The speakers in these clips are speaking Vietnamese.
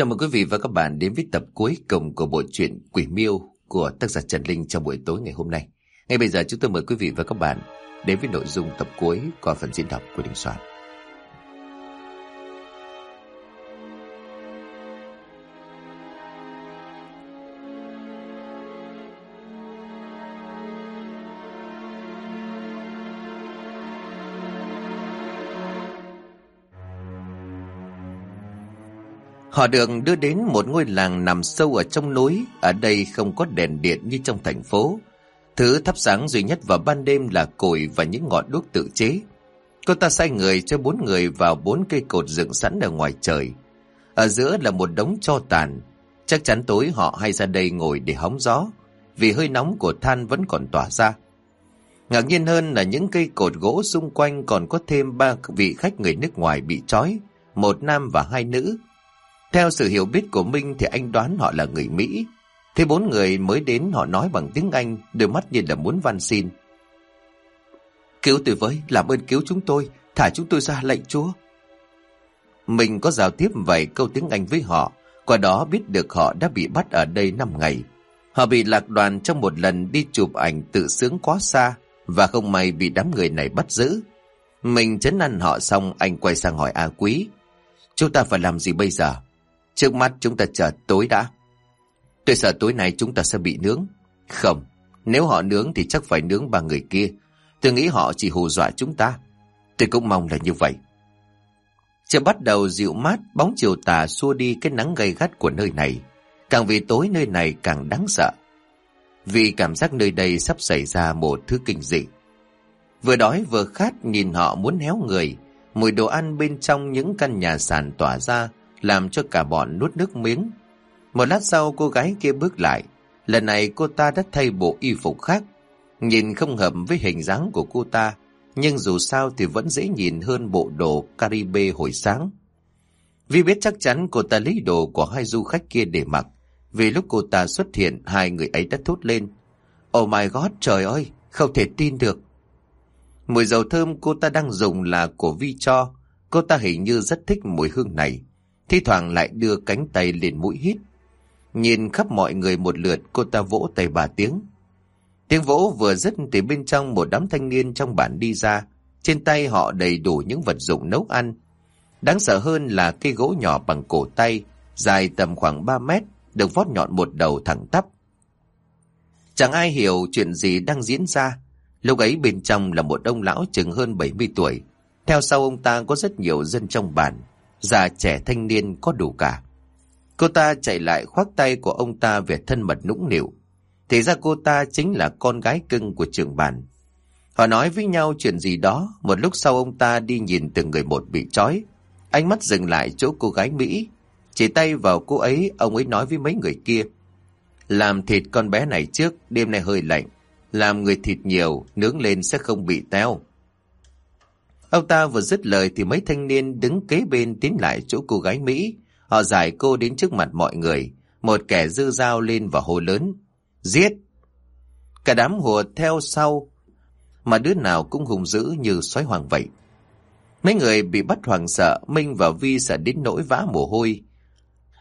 Chào mừng quý vị và các bạn đến với tập cuối cùng của bộ truyện Quỷ Miêu của tác giả Trần Linh trong buổi tối ngày hôm nay. Ngay bây giờ chúng tôi mời quý vị và các bạn đến với nội dung tập cuối qua phần diễn đọc của Đình Soạn. Họ được đưa đến một ngôi làng nằm sâu ở trong núi, ở đây không có đèn điện như trong thành phố. Thứ thắp sáng duy nhất vào ban đêm là củi và những ngọn đuốc tự chế. Cô ta sai người cho bốn người vào bốn cây cột dựng sẵn ở ngoài trời. Ở giữa là một đống cho tàn. Chắc chắn tối họ hay ra đây ngồi để hóng gió, vì hơi nóng của than vẫn còn tỏa ra. Ngạc nhiên hơn là những cây cột gỗ xung quanh còn có thêm ba vị khách người nước ngoài bị trói, một nam và hai nữ. Theo sự hiểu biết của Minh thì anh đoán họ là người Mỹ. Thế bốn người mới đến họ nói bằng tiếng Anh, đôi mắt như là muốn van xin. Cứu tôi với, làm ơn cứu chúng tôi, thả chúng tôi ra lệnh chúa. Mình có giao tiếp vài câu tiếng Anh với họ, qua đó biết được họ đã bị bắt ở đây 5 ngày. Họ bị lạc đoàn trong một lần đi chụp ảnh tự sướng quá xa và không may bị đám người này bắt giữ. Mình chấn ăn họ xong anh quay sang hỏi A Quý. Chúng ta phải làm gì bây giờ? Trước mắt chúng ta chờ tối đã. Tôi sợ tối nay chúng ta sẽ bị nướng. Không, nếu họ nướng thì chắc phải nướng ba người kia. Tôi nghĩ họ chỉ hù dọa chúng ta. Tôi cũng mong là như vậy. Trời bắt đầu dịu mát, bóng chiều tà xua đi cái nắng gay gắt của nơi này. Càng về tối nơi này càng đáng sợ. Vì cảm giác nơi đây sắp xảy ra một thứ kinh dị. Vừa đói vừa khát nhìn họ muốn héo người. Mùi đồ ăn bên trong những căn nhà sàn tỏa ra làm cho cả bọn nuốt nước miếng. Một lát sau cô gái kia bước lại, lần này cô ta đã thay bộ y phục khác, nhìn không hợp với hình dáng của cô ta, nhưng dù sao thì vẫn dễ nhìn hơn bộ đồ Caribe hồi sáng. Vì biết chắc chắn cô ta lấy đồ của hai du khách kia để mặc, vì lúc cô ta xuất hiện hai người ấy đã thốt lên. Oh my god, trời ơi, không thể tin được. Mùi dầu thơm cô ta đang dùng là của Vi cho, cô ta hình như rất thích mùi hương này thi thoảng lại đưa cánh tay lên mũi hít. Nhìn khắp mọi người một lượt, cô ta vỗ tay bà tiếng. Tiếng vỗ vừa dứt từ bên trong một đám thanh niên trong bản đi ra, trên tay họ đầy đủ những vật dụng nấu ăn. Đáng sợ hơn là cây gỗ nhỏ bằng cổ tay, dài tầm khoảng 3 mét, được vót nhọn một đầu thẳng tắp. Chẳng ai hiểu chuyện gì đang diễn ra. Lúc ấy bên trong là một ông lão chừng hơn 70 tuổi. Theo sau ông ta có rất nhiều dân trong bản già trẻ thanh niên có đủ cả. Cô ta chạy lại khoác tay của ông ta về thân mật nũng nịu. Thì ra cô ta chính là con gái cưng của trường bản. Họ nói với nhau chuyện gì đó, một lúc sau ông ta đi nhìn từng người một bị trói. Ánh mắt dừng lại chỗ cô gái Mỹ. Chỉ tay vào cô ấy, ông ấy nói với mấy người kia. Làm thịt con bé này trước, đêm nay hơi lạnh. Làm người thịt nhiều, nướng lên sẽ không bị teo. Ông ta vừa dứt lời thì mấy thanh niên đứng kế bên tiến lại chỗ cô gái Mỹ. Họ giải cô đến trước mặt mọi người. Một kẻ dư dao lên và hô lớn. Giết! Cả đám hùa theo sau. Mà đứa nào cũng hùng dữ như sói hoàng vậy. Mấy người bị bắt hoàng sợ, Minh và Vi sợ đến nỗi vã mồ hôi.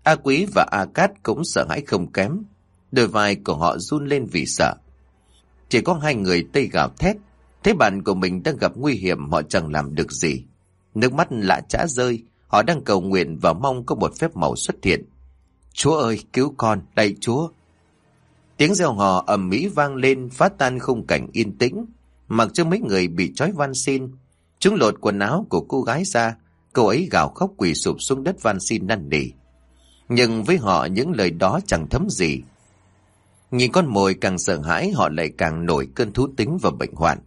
A Quý và A Cát cũng sợ hãi không kém. Đôi vai của họ run lên vì sợ. Chỉ có hai người tây gào thét, Thế bạn của mình đang gặp nguy hiểm họ chẳng làm được gì. Nước mắt lạ chã rơi, họ đang cầu nguyện và mong có một phép màu xuất hiện. Chúa ơi, cứu con, lạy Chúa. Tiếng reo hò ầm mỹ vang lên phá tan khung cảnh yên tĩnh, mặc cho mấy người bị trói van xin. Chúng lột quần áo của cô gái ra, cô ấy gào khóc quỳ sụp xuống đất van xin năn nỉ. Nhưng với họ những lời đó chẳng thấm gì. Nhìn con mồi càng sợ hãi họ lại càng nổi cơn thú tính và bệnh hoạn.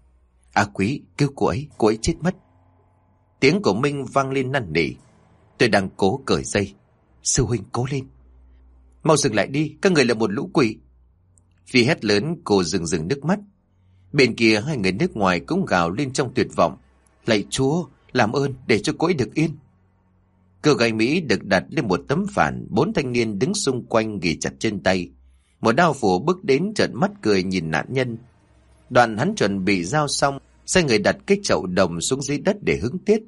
À quý, cứu cô ấy, cô ấy chết mất. Tiếng của Minh vang lên năn nỉ. Tôi đang cố cởi dây. Sư huynh cố lên. Mau dừng lại đi, các người là một lũ quỷ. Vì hét lớn, cô dừng dừng nước mắt. Bên kia hai người nước ngoài cũng gào lên trong tuyệt vọng. Lạy chúa, làm ơn để cho cô ấy được yên. Cửa gái Mỹ được đặt lên một tấm phản, bốn thanh niên đứng xung quanh ghi chặt trên tay. Một đao phủ bước đến trợn mắt cười nhìn nạn nhân, Đoạn hắn chuẩn bị giao xong, sai người đặt cái chậu đồng xuống dưới đất để hứng tiết.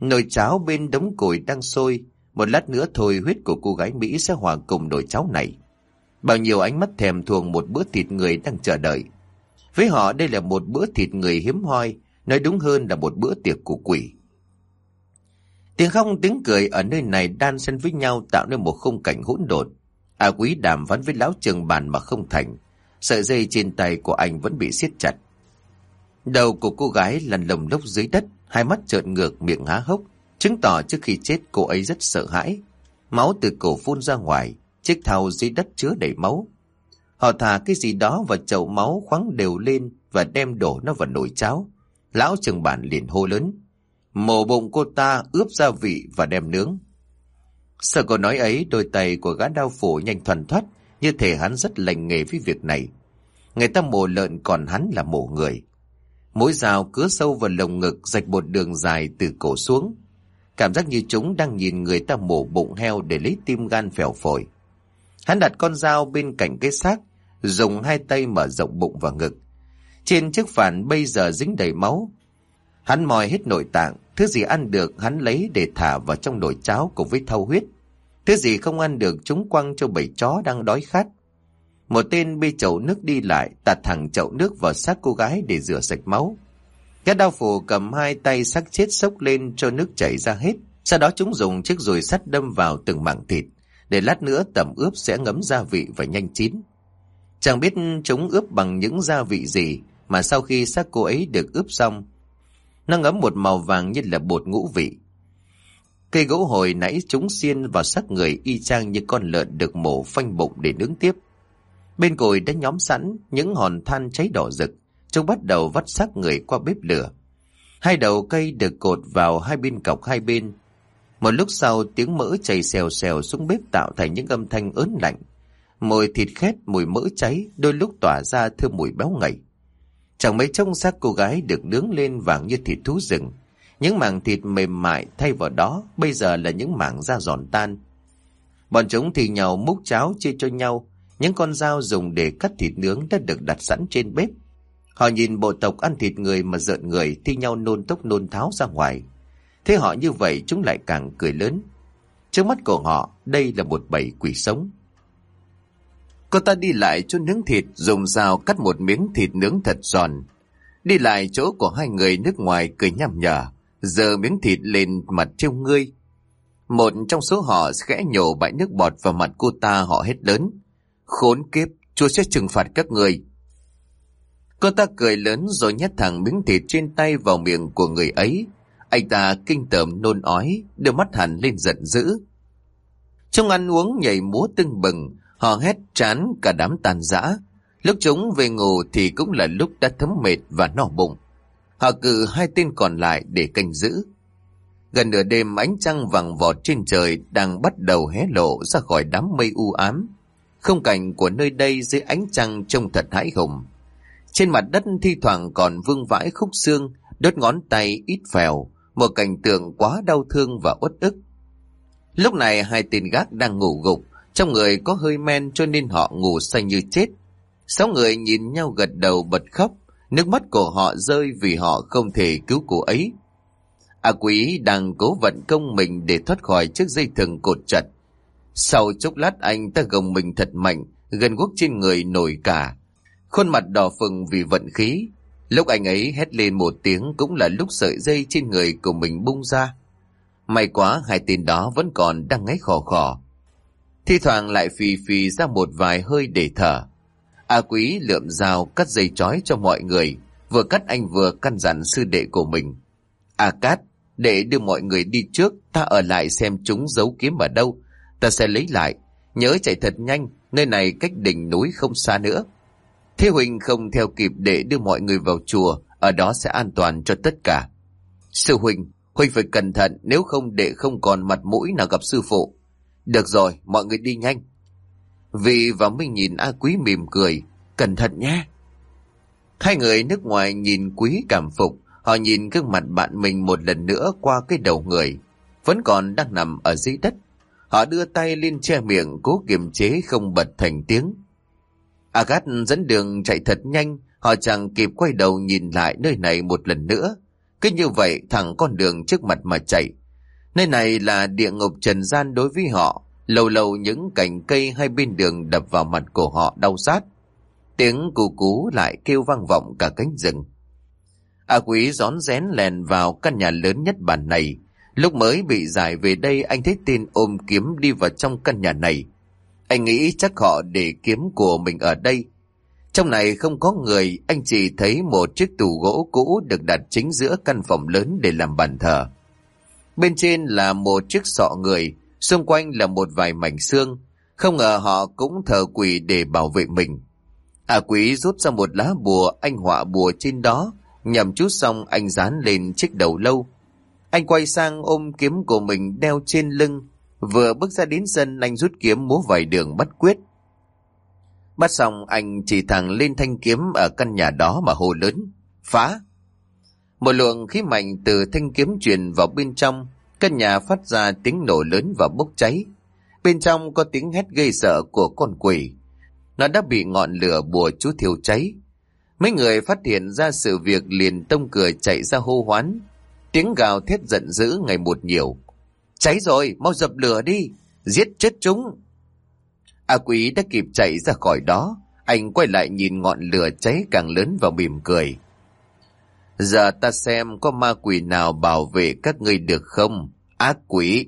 Nồi cháo bên đống củi đang sôi, một lát nữa thôi huyết của cô gái Mỹ sẽ hòa cùng nồi cháo này. Bao nhiêu ánh mắt thèm thuồng một bữa thịt người đang chờ đợi. Với họ đây là một bữa thịt người hiếm hoi, nói đúng hơn là một bữa tiệc của quỷ. Tiếng không tiếng cười ở nơi này đan xen với nhau tạo nên một khung cảnh hỗn độn. A quý đàm phán với lão trường bàn mà không thành. Sợi dây trên tay của anh vẫn bị siết chặt. Đầu của cô gái lăn lồng lốc dưới đất, hai mắt trợn ngược miệng há hốc, chứng tỏ trước khi chết cô ấy rất sợ hãi. Máu từ cổ phun ra ngoài, chiếc thau dưới đất chứa đầy máu. Họ thả cái gì đó vào chậu máu khoáng đều lên và đem đổ nó vào nồi cháo. Lão trường bản liền hô lớn. Mổ bụng cô ta ướp gia vị và đem nướng. Sợ câu nói ấy, đôi tay của gã đao phủ nhanh thuần thoát, như thể hắn rất lành nghề với việc này. Người ta mổ lợn còn hắn là mổ người. Mỗi dao cứa sâu vào lồng ngực rạch một đường dài từ cổ xuống. Cảm giác như chúng đang nhìn người ta mổ bụng heo để lấy tim gan phèo phổi. Hắn đặt con dao bên cạnh cái xác, dùng hai tay mở rộng bụng và ngực. Trên chiếc phản bây giờ dính đầy máu. Hắn mòi hết nội tạng, thứ gì ăn được hắn lấy để thả vào trong nồi cháo cùng với thau huyết. Thứ gì không ăn được chúng quăng cho bầy chó đang đói khát. Một tên bê chậu nước đi lại, tạt thẳng chậu nước vào xác cô gái để rửa sạch máu. Các đao phủ cầm hai tay xác chết sốc lên cho nước chảy ra hết. Sau đó chúng dùng chiếc rùi sắt đâm vào từng mảng thịt, để lát nữa tẩm ướp sẽ ngấm gia vị và nhanh chín. Chẳng biết chúng ướp bằng những gia vị gì, mà sau khi xác cô ấy được ướp xong, nó ngấm một màu vàng như là bột ngũ vị. Cây gỗ hồi nãy chúng xiên vào xác người y chang như con lợn được mổ phanh bụng để nướng tiếp. Bên cồi đã nhóm sẵn những hòn than cháy đỏ rực, chúng bắt đầu vắt xác người qua bếp lửa. Hai đầu cây được cột vào hai bên cọc hai bên. Một lúc sau tiếng mỡ chảy xèo xèo xuống bếp tạo thành những âm thanh ớn lạnh. Mùi thịt khét, mùi mỡ cháy, đôi lúc tỏa ra thơm mùi béo ngậy. Chẳng mấy trông xác cô gái được nướng lên vàng như thịt thú rừng. Những mảng thịt mềm mại thay vào đó bây giờ là những mảng da giòn tan. Bọn chúng thì nhau múc cháo chia cho nhau, những con dao dùng để cắt thịt nướng đã được đặt sẵn trên bếp. Họ nhìn bộ tộc ăn thịt người mà rợn người thi nhau nôn tốc nôn tháo ra ngoài. Thế họ như vậy chúng lại càng cười lớn. Trước mắt của họ, đây là một bầy quỷ sống. Cô ta đi lại chỗ nướng thịt, dùng dao cắt một miếng thịt nướng thật giòn. Đi lại chỗ của hai người nước ngoài cười nhằm nhở, giờ miếng thịt lên mặt trêu ngươi. Một trong số họ khẽ nhổ bãi nước bọt vào mặt cô ta họ hết lớn. Khốn kiếp, chúa sẽ trừng phạt các người. Cô ta cười lớn rồi nhét thẳng miếng thịt trên tay vào miệng của người ấy. Anh ta kinh tởm nôn ói, đưa mắt hẳn lên giận dữ. Trong ăn uống nhảy múa tưng bừng, họ hét chán cả đám tàn giã. Lúc chúng về ngủ thì cũng là lúc đã thấm mệt và no bụng. Họ cử hai tên còn lại để canh giữ. Gần nửa đêm ánh trăng vàng vọt trên trời đang bắt đầu hé lộ ra khỏi đám mây u ám. Không cảnh của nơi đây dưới ánh trăng trông thật hãi hùng. Trên mặt đất thi thoảng còn vương vãi khúc xương, đốt ngón tay ít phèo, một cảnh tượng quá đau thương và uất ức. Lúc này hai tên gác đang ngủ gục, trong người có hơi men cho nên họ ngủ say như chết. Sáu người nhìn nhau gật đầu bật khóc, nước mắt của họ rơi vì họ không thể cứu cô ấy. A quý đang cố vận công mình để thoát khỏi chiếc dây thừng cột chặt. Sau chốc lát anh ta gồng mình thật mạnh, gần guốc trên người nổi cả. Khuôn mặt đỏ phừng vì vận khí. Lúc anh ấy hét lên một tiếng cũng là lúc sợi dây trên người của mình bung ra. May quá hai tên đó vẫn còn đang ngáy khò khò. Thi thoảng lại phì phì ra một vài hơi để thở. A quý lượm dao cắt dây chói cho mọi người, vừa cắt anh vừa căn dặn sư đệ của mình. A cát, để đưa mọi người đi trước, ta ở lại xem chúng giấu kiếm ở đâu. Ta sẽ lấy lại, nhớ chạy thật nhanh, nơi này cách đỉnh núi không xa nữa. Thế Huỳnh không theo kịp để đưa mọi người vào chùa, ở đó sẽ an toàn cho tất cả. Sư Huỳnh, Huỳnh phải cẩn thận nếu không để không còn mặt mũi nào gặp sư phụ. Được rồi, mọi người đi nhanh vì và mới nhìn A Quý mỉm cười, cẩn thận nhé. Hai người nước ngoài nhìn Quý cảm phục, họ nhìn gương mặt bạn mình một lần nữa qua cái đầu người, vẫn còn đang nằm ở dưới đất. Họ đưa tay lên che miệng cố kiềm chế không bật thành tiếng. Agat dẫn đường chạy thật nhanh, họ chẳng kịp quay đầu nhìn lại nơi này một lần nữa. Cứ như vậy thẳng con đường trước mặt mà chạy. Nơi này là địa ngục trần gian đối với họ. Lâu lâu những cành cây hay bên đường đập vào mặt của họ đau sát. Tiếng cù cú lại kêu vang vọng cả cánh rừng. A quý gión rén lèn vào căn nhà lớn nhất bản này. Lúc mới bị giải về đây anh thấy tin ôm kiếm đi vào trong căn nhà này. Anh nghĩ chắc họ để kiếm của mình ở đây. Trong này không có người, anh chỉ thấy một chiếc tủ gỗ cũ được đặt chính giữa căn phòng lớn để làm bàn thờ. Bên trên là một chiếc sọ người, xung quanh là một vài mảnh xương. Không ngờ họ cũng thờ quỷ để bảo vệ mình. À quý rút ra một lá bùa, anh họa bùa trên đó. Nhằm chút xong anh dán lên chiếc đầu lâu. Anh quay sang ôm kiếm của mình đeo trên lưng. Vừa bước ra đến sân anh rút kiếm múa vài đường bắt quyết. Bắt xong anh chỉ thẳng lên thanh kiếm ở căn nhà đó mà hô lớn. Phá! Một luồng khí mạnh từ thanh kiếm truyền vào bên trong. Căn nhà phát ra tiếng nổ lớn và bốc cháy. Bên trong có tiếng hét gây sợ của con quỷ. Nó đã bị ngọn lửa bùa chú thiêu cháy. Mấy người phát hiện ra sự việc liền tông cửa chạy ra hô hoán. Tiếng gào thét giận dữ ngày một nhiều. Cháy rồi, mau dập lửa đi, giết chết chúng. A quý đã kịp chạy ra khỏi đó, anh quay lại nhìn ngọn lửa cháy càng lớn và mỉm cười. Giờ ta xem có ma quỷ nào bảo vệ các ngươi được không? Ác quỷ!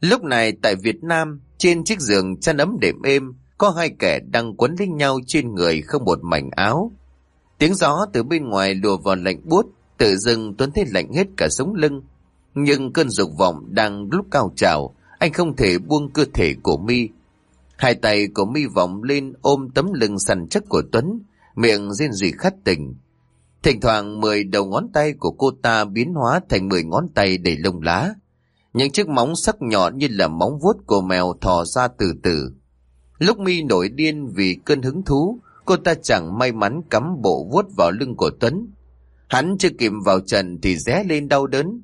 Lúc này tại Việt Nam, trên chiếc giường chăn ấm đệm êm, có hai kẻ đang quấn lấy nhau trên người không một mảnh áo. Tiếng gió từ bên ngoài lùa vào lạnh buốt, tự dưng Tuấn thấy lạnh hết cả sống lưng. Nhưng cơn dục vọng đang lúc cao trào, anh không thể buông cơ thể của mi. Hai tay của mi vọng lên ôm tấm lưng săn chắc của Tuấn, miệng rên rỉ khát tình. Thỉnh thoảng mười đầu ngón tay của cô ta biến hóa thành mười ngón tay đầy lông lá. Những chiếc móng sắc nhọn như là móng vuốt của mèo thò ra từ từ. Lúc mi nổi điên vì cơn hứng thú, cô ta chẳng may mắn cắm bộ vuốt vào lưng của Tuấn. Hắn chưa kịp vào trần thì ré lên đau đớn.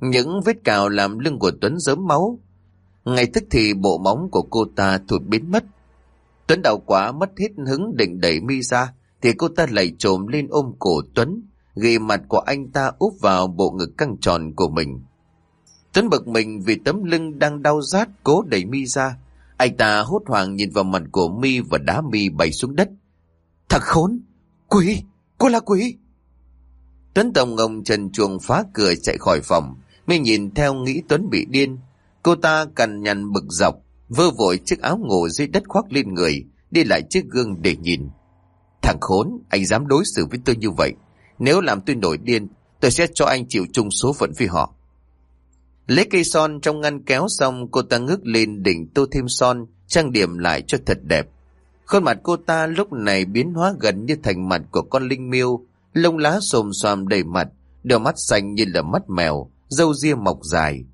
Những vết cào làm lưng của Tuấn dớm máu. Ngay tức thì bộ móng của cô ta thụt biến mất. Tuấn đau quá mất hết hứng định đẩy mi ra, thì cô ta lại trồm lên ôm cổ Tuấn, ghi mặt của anh ta úp vào bộ ngực căng tròn của mình. Tuấn bực mình vì tấm lưng đang đau rát cố đẩy mi ra. Anh ta hốt hoảng nhìn vào mặt của mi và đá mi bay xuống đất. Thật khốn! Quỷ! Cô là quỷ! Tuấn Tổng ngồng trần chuồng phá cửa chạy khỏi phòng. Mi nhìn theo nghĩ Tuấn bị điên. Cô ta cằn nhằn bực dọc, vơ vội chiếc áo ngủ dưới đất khoác lên người, đi lại chiếc gương để nhìn. Thằng khốn, anh dám đối xử với tôi như vậy. Nếu làm tôi nổi điên, tôi sẽ cho anh chịu chung số phận với họ. Lấy cây son trong ngăn kéo xong, cô ta ngước lên đỉnh tô thêm son, trang điểm lại cho thật đẹp. Khuôn mặt cô ta lúc này biến hóa gần như thành mặt của con linh miêu, lông lá xồm xoàm đầy mặt, đôi mắt xanh như là mắt mèo, râu ria mọc dài.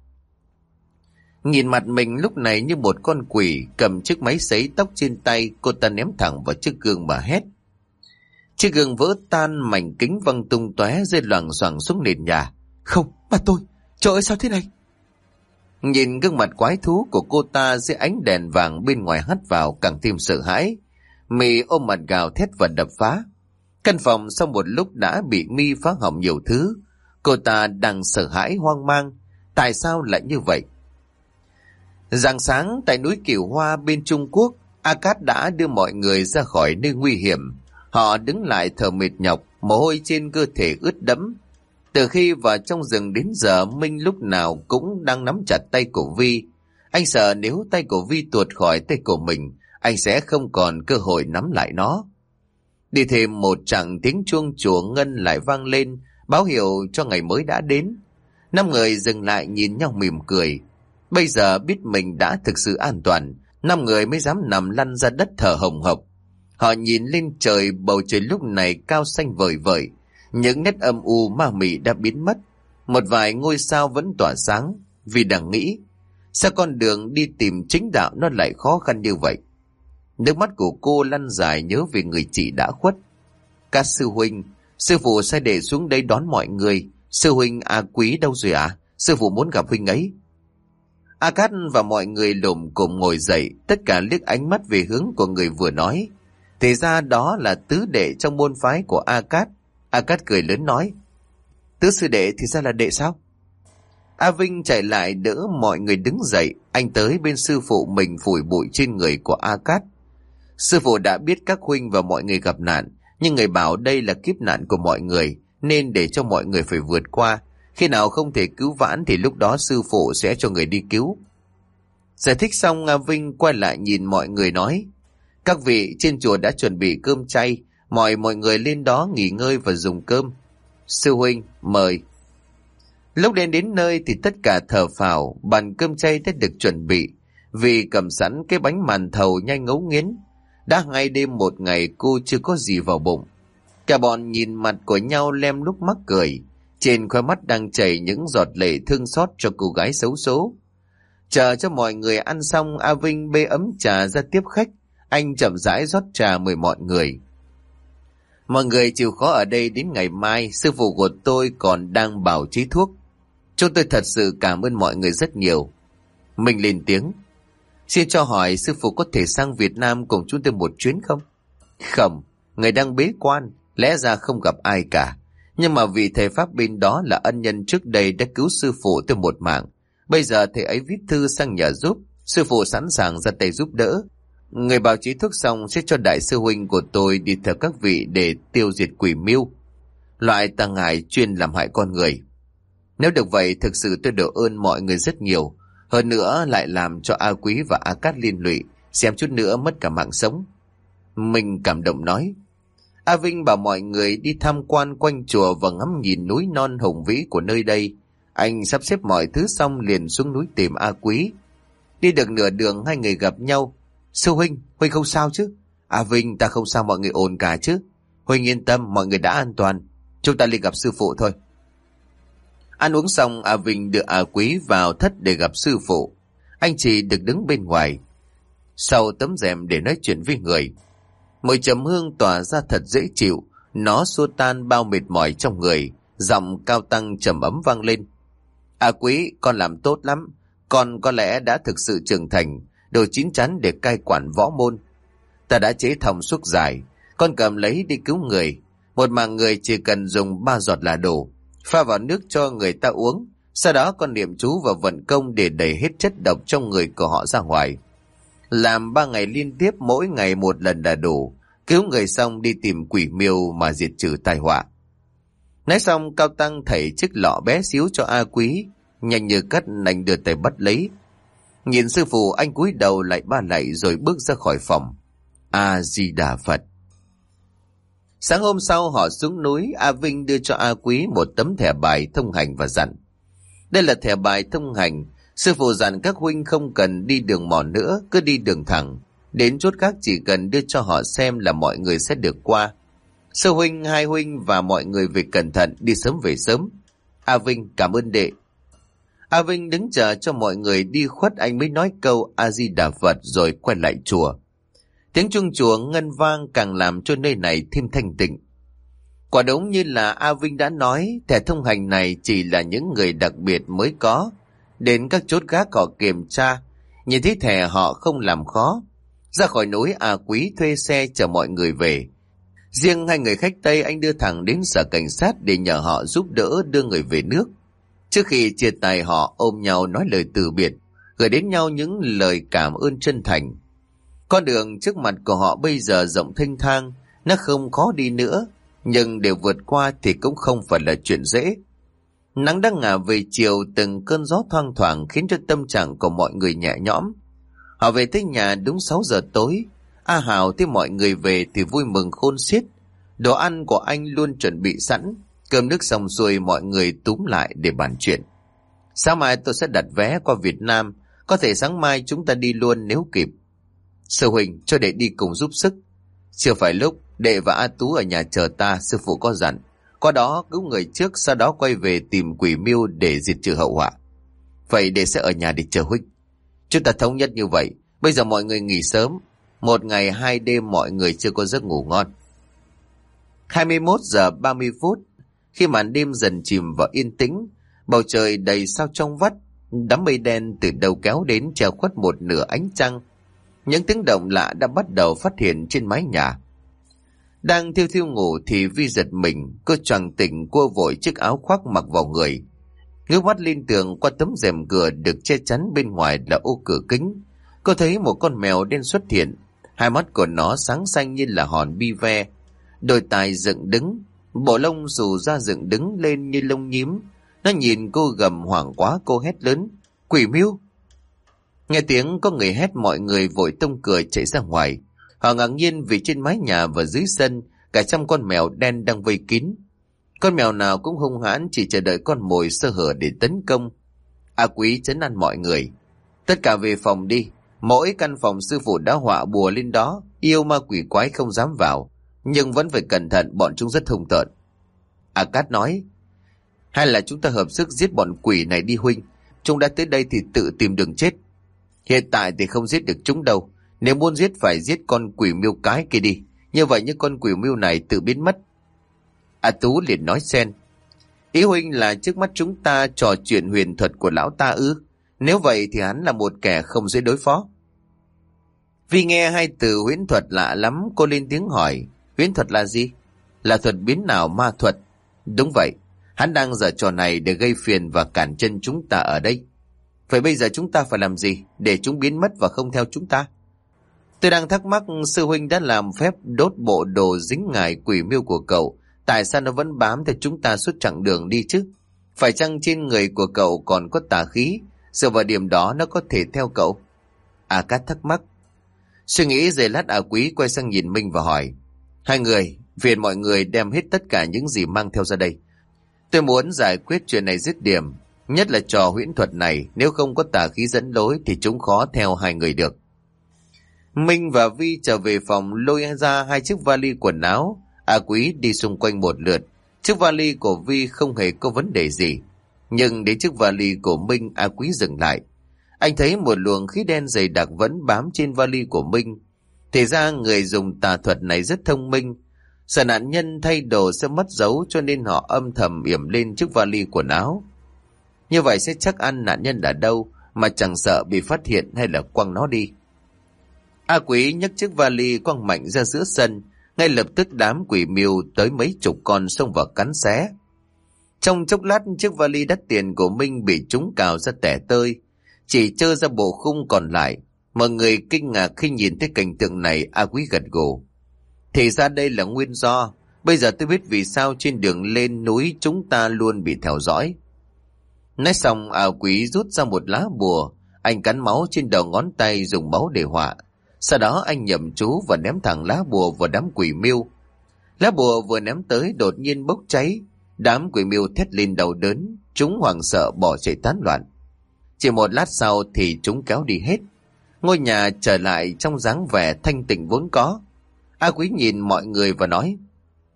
Nhìn mặt mình lúc này như một con quỷ, cầm chiếc máy sấy tóc trên tay, cô ta ném thẳng vào chiếc gương mà hét. Chiếc gương vỡ tan mảnh kính văng tung tóe rơi loảng xoảng xuống nền nhà. Không, mà tôi, trời ơi sao thế này? Nhìn gương mặt quái thú của cô ta dưới ánh đèn vàng bên ngoài hắt vào càng thêm sợ hãi. Mì ôm mặt gào thét và đập phá. Căn phòng sau một lúc đã bị mi phá hỏng nhiều thứ. Cô ta đang sợ hãi hoang mang. Tại sao lại như vậy? Rạng sáng tại núi Kiều Hoa bên Trung Quốc, Akat đã đưa mọi người ra khỏi nơi nguy hiểm. Họ đứng lại thở mệt nhọc, mồ hôi trên cơ thể ướt đẫm. Từ khi vào trong rừng đến giờ Minh lúc nào cũng đang nắm chặt tay của Vi. Anh sợ nếu tay của Vi tuột khỏi tay của mình, anh sẽ không còn cơ hội nắm lại nó. Đi thêm một chặng tiếng chuông chùa ngân lại vang lên, báo hiệu cho ngày mới đã đến. Năm người dừng lại nhìn nhau mỉm cười. Bây giờ biết mình đã thực sự an toàn, năm người mới dám nằm lăn ra đất thở hồng hộc. Họ nhìn lên trời, bầu trời lúc này cao xanh vời vợi. Những nét âm u ma mị đã biến mất. Một vài ngôi sao vẫn tỏa sáng, vì đang nghĩ, sao con đường đi tìm chính đạo nó lại khó khăn như vậy? Nước mắt của cô lăn dài nhớ về người chị đã khuất. Các sư huynh, sư phụ sai để xuống đây đón mọi người. Sư huynh A Quý đâu rồi ạ? À? Sư phụ muốn gặp huynh ấy. A Cát và mọi người lùm cùng ngồi dậy, tất cả liếc ánh mắt về hướng của người vừa nói. Thì ra đó là tứ đệ trong môn phái của A Cát. A Cát cười lớn nói. Tứ sư đệ thì ra là đệ sao? A Vinh chạy lại đỡ mọi người đứng dậy, anh tới bên sư phụ mình phủi bụi trên người của A Cát. Sư phụ đã biết các huynh và mọi người gặp nạn, nhưng người bảo đây là kiếp nạn của mọi người, nên để cho mọi người phải vượt qua. Khi nào không thể cứu vãn thì lúc đó sư phụ sẽ cho người đi cứu. Giải thích xong A Vinh quay lại nhìn mọi người nói, các vị trên chùa đã chuẩn bị cơm chay, mọi mọi người lên đó nghỉ ngơi và dùng cơm. Sư huynh, mời. Lúc đến đến nơi thì tất cả thở phào, bàn cơm chay đã được chuẩn bị, vì cầm sẵn cái bánh màn thầu nhanh ngấu nghiến. Đã hai đêm một ngày cô chưa có gì vào bụng. Cả bọn nhìn mặt của nhau lem lúc mắc cười, trên khóe mắt đang chảy những giọt lệ thương xót cho cô gái xấu số. Chờ cho mọi người ăn xong, A Vinh bê ấm trà ra tiếp khách, anh chậm rãi rót trà mời mọi người. Mọi người chịu khó ở đây đến ngày mai, sư phụ của tôi còn đang bảo trí thuốc. Chúng tôi thật sự cảm ơn mọi người rất nhiều. Mình lên tiếng. Xin cho hỏi sư phụ có thể sang Việt Nam cùng chúng tôi một chuyến không? Không, người đang bế quan, lẽ ra không gặp ai cả. Nhưng mà vị thầy Pháp bên đó là ân nhân trước đây đã cứu sư phụ tôi một mạng. Bây giờ thầy ấy viết thư sang nhờ giúp, sư phụ sẵn sàng ra tay giúp đỡ. Người bào chí thuốc xong sẽ cho đại sư huynh của tôi đi theo các vị để tiêu diệt quỷ miêu. Loại tà ngại chuyên làm hại con người. Nếu được vậy, thực sự tôi đỡ ơn mọi người rất nhiều. Hơn nữa lại làm cho A Quý và A Cát liên lụy, xem chút nữa mất cả mạng sống. Mình cảm động nói. A Vinh bảo mọi người đi tham quan quanh chùa và ngắm nhìn núi non hùng vĩ của nơi đây. Anh sắp xếp mọi thứ xong liền xuống núi tìm A Quý. Đi được nửa đường hai người gặp nhau. Sư Huynh, Huynh không sao chứ? A Vinh, ta không sao mọi người ổn cả chứ? Huynh yên tâm, mọi người đã an toàn. Chúng ta đi gặp sư phụ thôi. Ăn uống xong, A Vinh đưa A Quý vào thất để gặp sư phụ. Anh chị được đứng bên ngoài. Sau tấm rèm để nói chuyện với người. Mùi trầm hương tỏa ra thật dễ chịu. Nó xua tan bao mệt mỏi trong người. Giọng cao tăng trầm ấm vang lên. A Quý, con làm tốt lắm. Con có lẽ đã thực sự trưởng thành, đồ chín chắn để cai quản võ môn. Ta đã chế thòng suốt dài. Con cầm lấy đi cứu người. Một mạng người chỉ cần dùng ba giọt là đủ pha vào nước cho người ta uống, sau đó con niệm chú và vận công để đẩy hết chất độc trong người của họ ra ngoài. Làm ba ngày liên tiếp mỗi ngày một lần là đủ, cứu người xong đi tìm quỷ miêu mà diệt trừ tai họa. Nói xong Cao Tăng thảy chiếc lọ bé xíu cho A Quý, nhanh như cắt nành đưa tay bắt lấy. Nhìn sư phụ anh cúi đầu lại ba lạy rồi bước ra khỏi phòng. A-di-đà Phật. Sáng hôm sau họ xuống núi, A Vinh đưa cho A Quý một tấm thẻ bài thông hành và dặn. Đây là thẻ bài thông hành, sư phụ dặn các huynh không cần đi đường mòn nữa, cứ đi đường thẳng. Đến chốt các chỉ cần đưa cho họ xem là mọi người sẽ được qua. Sư huynh, hai huynh và mọi người về cẩn thận, đi sớm về sớm. A Vinh cảm ơn đệ. A Vinh đứng chờ cho mọi người đi khuất anh mới nói câu A-di-đà Phật rồi quay lại chùa. Tiếng chuông chùa ngân vang càng làm cho nơi này thêm thanh tịnh. Quả đúng như là A Vinh đã nói, thẻ thông hành này chỉ là những người đặc biệt mới có. Đến các chốt gác họ kiểm tra, nhìn thấy thẻ họ không làm khó. Ra khỏi núi A Quý thuê xe chở mọi người về. Riêng hai người khách Tây anh đưa thẳng đến sở cảnh sát để nhờ họ giúp đỡ đưa người về nước. Trước khi chia tay họ ôm nhau nói lời từ biệt, gửi đến nhau những lời cảm ơn chân thành. Con đường trước mặt của họ bây giờ rộng thanh thang, nó không khó đi nữa, nhưng để vượt qua thì cũng không phải là chuyện dễ. Nắng đang ngả về chiều từng cơn gió thoang thoảng khiến cho tâm trạng của mọi người nhẹ nhõm. Họ về tới nhà đúng 6 giờ tối. A Hào thấy mọi người về thì vui mừng khôn xiết. Đồ ăn của anh luôn chuẩn bị sẵn. Cơm nước xong xuôi mọi người túm lại để bàn chuyện. Sáng mai tôi sẽ đặt vé qua Việt Nam. Có thể sáng mai chúng ta đi luôn nếu kịp. Sư Huỳnh cho đệ đi cùng giúp sức. Chưa phải lúc, đệ và A Tú ở nhà chờ ta, sư phụ có dặn. Qua đó cứu người trước, sau đó quay về tìm quỷ miêu để diệt trừ hậu họa. Vậy đệ sẽ ở nhà để chờ Huynh. Chúng ta thống nhất như vậy. Bây giờ mọi người nghỉ sớm. Một ngày hai đêm mọi người chưa có giấc ngủ ngon. 21 giờ 30 phút, khi màn đêm dần chìm vào yên tĩnh, bầu trời đầy sao trong vắt, đám mây đen từ đầu kéo đến che khuất một nửa ánh trăng, những tiếng động lạ đã bắt đầu phát hiện trên mái nhà. Đang thiêu thiêu ngủ thì Vi giật mình, cô choàng tỉnh cua vội chiếc áo khoác mặc vào người. Ngước mắt lên tường qua tấm rèm cửa được che chắn bên ngoài là ô cửa kính. Cô thấy một con mèo đen xuất hiện. Hai mắt của nó sáng xanh như là hòn bi ve. Đôi tai dựng đứng. Bộ lông dù ra dựng đứng lên như lông nhím. Nó nhìn cô gầm hoảng quá, cô hét lớn. Quỷ miêu! Nghe tiếng, có người hét mọi người vội tông cửa chạy ra ngoài. Họ ngạc nhiên vì trên mái nhà và dưới sân, cả trăm con mèo đen đang vây kín. Con mèo nào cũng hung hãn, chỉ chờ đợi con mồi sơ hở để tấn công. A quý chấn an mọi người. Tất cả về phòng đi. Mỗi căn phòng sư phụ đã họa bùa lên đó. Yêu ma quỷ quái không dám vào. Nhưng vẫn phải cẩn thận bọn chúng rất hung tợn. A Cát nói. Hay là chúng ta hợp sức giết bọn quỷ này đi huynh. Chúng đã tới đây thì tự tìm đường chết. Hiện tại thì không giết được chúng đâu. Nếu muốn giết phải giết con quỷ miêu cái kia đi. Như vậy những con quỷ miêu này tự biến mất. A Tú liền nói xen. Ý huynh là trước mắt chúng ta trò chuyện huyền thuật của lão ta ư. Nếu vậy thì hắn là một kẻ không dễ đối phó. Vì nghe hai từ huyễn thuật lạ lắm, cô lên tiếng hỏi. Huyễn thuật là gì? Là thuật biến nào ma thuật? Đúng vậy, hắn đang giở trò này để gây phiền và cản chân chúng ta ở đây. Vậy bây giờ chúng ta phải làm gì để chúng biến mất và không theo chúng ta? Tôi đang thắc mắc sư huynh đã làm phép đốt bộ đồ dính ngài quỷ miêu của cậu. Tại sao nó vẫn bám theo chúng ta suốt chặng đường đi chứ? Phải chăng trên người của cậu còn có tà khí? Dựa vào điểm đó nó có thể theo cậu? À cát thắc mắc. Suy nghĩ giây lát à quý quay sang nhìn Minh và hỏi. Hai người, phiền mọi người đem hết tất cả những gì mang theo ra đây. Tôi muốn giải quyết chuyện này dứt điểm. Nhất là trò huyễn thuật này, nếu không có tà khí dẫn lối thì chúng khó theo hai người được. Minh và Vi trở về phòng lôi ra hai chiếc vali quần áo. A Quý đi xung quanh một lượt. Chiếc vali của Vi không hề có vấn đề gì. Nhưng đến chiếc vali của Minh, A Quý dừng lại. Anh thấy một luồng khí đen dày đặc vẫn bám trên vali của Minh. Thì ra người dùng tà thuật này rất thông minh. Sợ nạn nhân thay đồ sẽ mất dấu cho nên họ âm thầm yểm lên chiếc vali quần áo. Như vậy sẽ chắc ăn nạn nhân ở đâu mà chẳng sợ bị phát hiện hay là quăng nó đi. A quý nhấc chiếc vali quăng mạnh ra giữa sân, ngay lập tức đám quỷ miêu tới mấy chục con xông vào cắn xé. Trong chốc lát chiếc vali đắt tiền của Minh bị chúng cào ra tẻ tơi, chỉ trơ ra bộ khung còn lại. Mọi người kinh ngạc khi nhìn thấy cảnh tượng này A quý gật gù. Thì ra đây là nguyên do, bây giờ tôi biết vì sao trên đường lên núi chúng ta luôn bị theo dõi. Nói xong A quý rút ra một lá bùa, anh cắn máu trên đầu ngón tay dùng máu để họa. Sau đó anh nhầm chú và ném thẳng lá bùa vào đám quỷ miêu. Lá bùa vừa ném tới đột nhiên bốc cháy. Đám quỷ miêu thét lên đầu đớn, chúng hoảng sợ bỏ chạy tán loạn. Chỉ một lát sau thì chúng kéo đi hết. Ngôi nhà trở lại trong dáng vẻ thanh tịnh vốn có. A Quý nhìn mọi người và nói,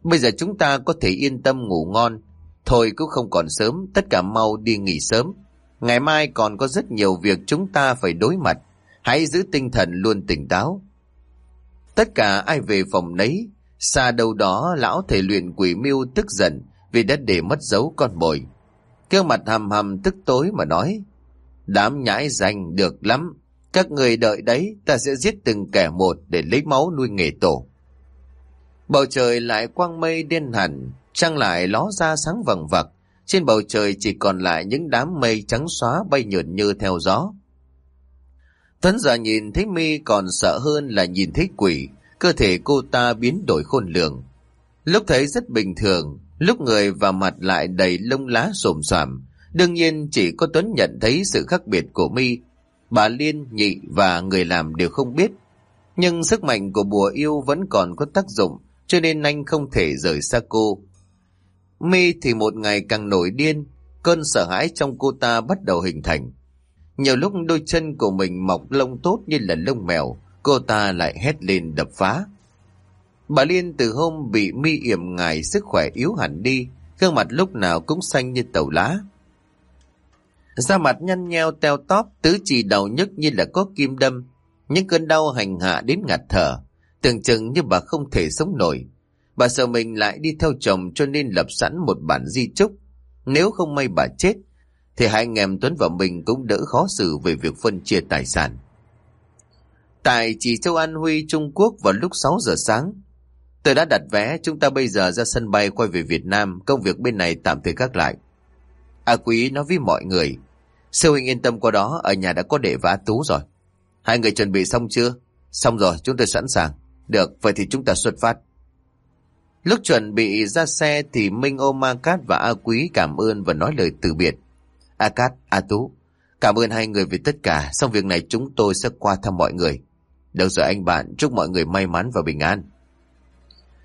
bây giờ chúng ta có thể yên tâm ngủ ngon. Thôi cũng không còn sớm, tất cả mau đi nghỉ sớm. Ngày mai còn có rất nhiều việc chúng ta phải đối mặt. Hãy giữ tinh thần luôn tỉnh táo. Tất cả ai về phòng nấy, xa đâu đó lão thầy luyện quỷ mưu tức giận vì đã để mất dấu con mồi. Kêu mặt hầm hầm tức tối mà nói, đám nhãi danh được lắm, các người đợi đấy ta sẽ giết từng kẻ một để lấy máu nuôi nghề tổ. Bầu trời lại quang mây đen hẳn, trăng lại ló ra sáng vầng vặc, trên bầu trời chỉ còn lại những đám mây trắng xóa bay nhượn như theo gió. Tuấn giờ nhìn thấy mi còn sợ hơn là nhìn thấy quỷ, cơ thể cô ta biến đổi khôn lường. Lúc thấy rất bình thường, lúc người và mặt lại đầy lông lá xồm xoàm. Đương nhiên chỉ có Tuấn nhận thấy sự khác biệt của mi. Bà Liên, Nhị và người làm đều không biết. Nhưng sức mạnh của bùa yêu vẫn còn có tác dụng, cho nên anh không thể rời xa cô. Mi thì một ngày càng nổi điên, cơn sợ hãi trong cô ta bắt đầu hình thành. Nhiều lúc đôi chân của mình mọc lông tốt như là lông mèo, cô ta lại hét lên đập phá. Bà Liên từ hôm bị mi yểm ngài sức khỏe yếu hẳn đi, gương mặt lúc nào cũng xanh như tàu lá. Da mặt nhăn nheo teo tóp, tứ chỉ đầu nhức như là có kim đâm. Những cơn đau hành hạ đến ngạt thở, tưởng chừng như bà không thể sống nổi. Bà sợ mình lại đi theo chồng cho nên lập sẵn một bản di trúc. Nếu không may bà chết, thì hai anh em Tuấn và mình cũng đỡ khó xử về việc phân chia tài sản. Tại chỉ châu An Huy, Trung Quốc vào lúc 6 giờ sáng, tôi đã đặt vé, chúng ta bây giờ ra sân bay quay về Việt Nam, công việc bên này tạm thời gác lại. A Quý nói với mọi người. Sư huynh yên tâm qua đó, ở nhà đã có đệ và Tú rồi. Hai người chuẩn bị xong chưa? Xong rồi, chúng tôi sẵn sàng. Được, vậy thì chúng ta xuất phát. Lúc chuẩn bị ra xe thì Minh ôm A Cát và A Quý cảm ơn và nói lời từ biệt. A Cát, A Tú, cảm ơn hai người vì tất cả, xong việc này chúng tôi sẽ qua thăm mọi người. Được rồi anh bạn, chúc mọi người may mắn và bình an.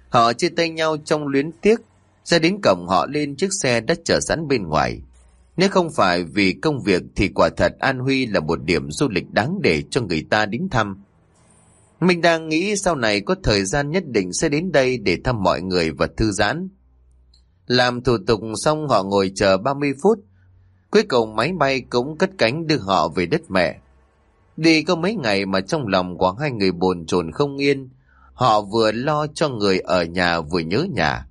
Họ chia tay nhau trong luyến tiếc, ra đến cổng họ lên chiếc xe đã chờ sẵn bên ngoài. Nếu không phải vì công việc thì quả thật An Huy là một điểm du lịch đáng để cho người ta đến thăm. Mình đang nghĩ sau này có thời gian nhất định sẽ đến đây để thăm mọi người và thư giãn. Làm thủ tục xong họ ngồi chờ 30 phút. Cuối cùng máy bay cũng cất cánh đưa họ về đất mẹ. Đi có mấy ngày mà trong lòng của hai người bồn chồn không yên. Họ vừa lo cho người ở nhà vừa nhớ nhà.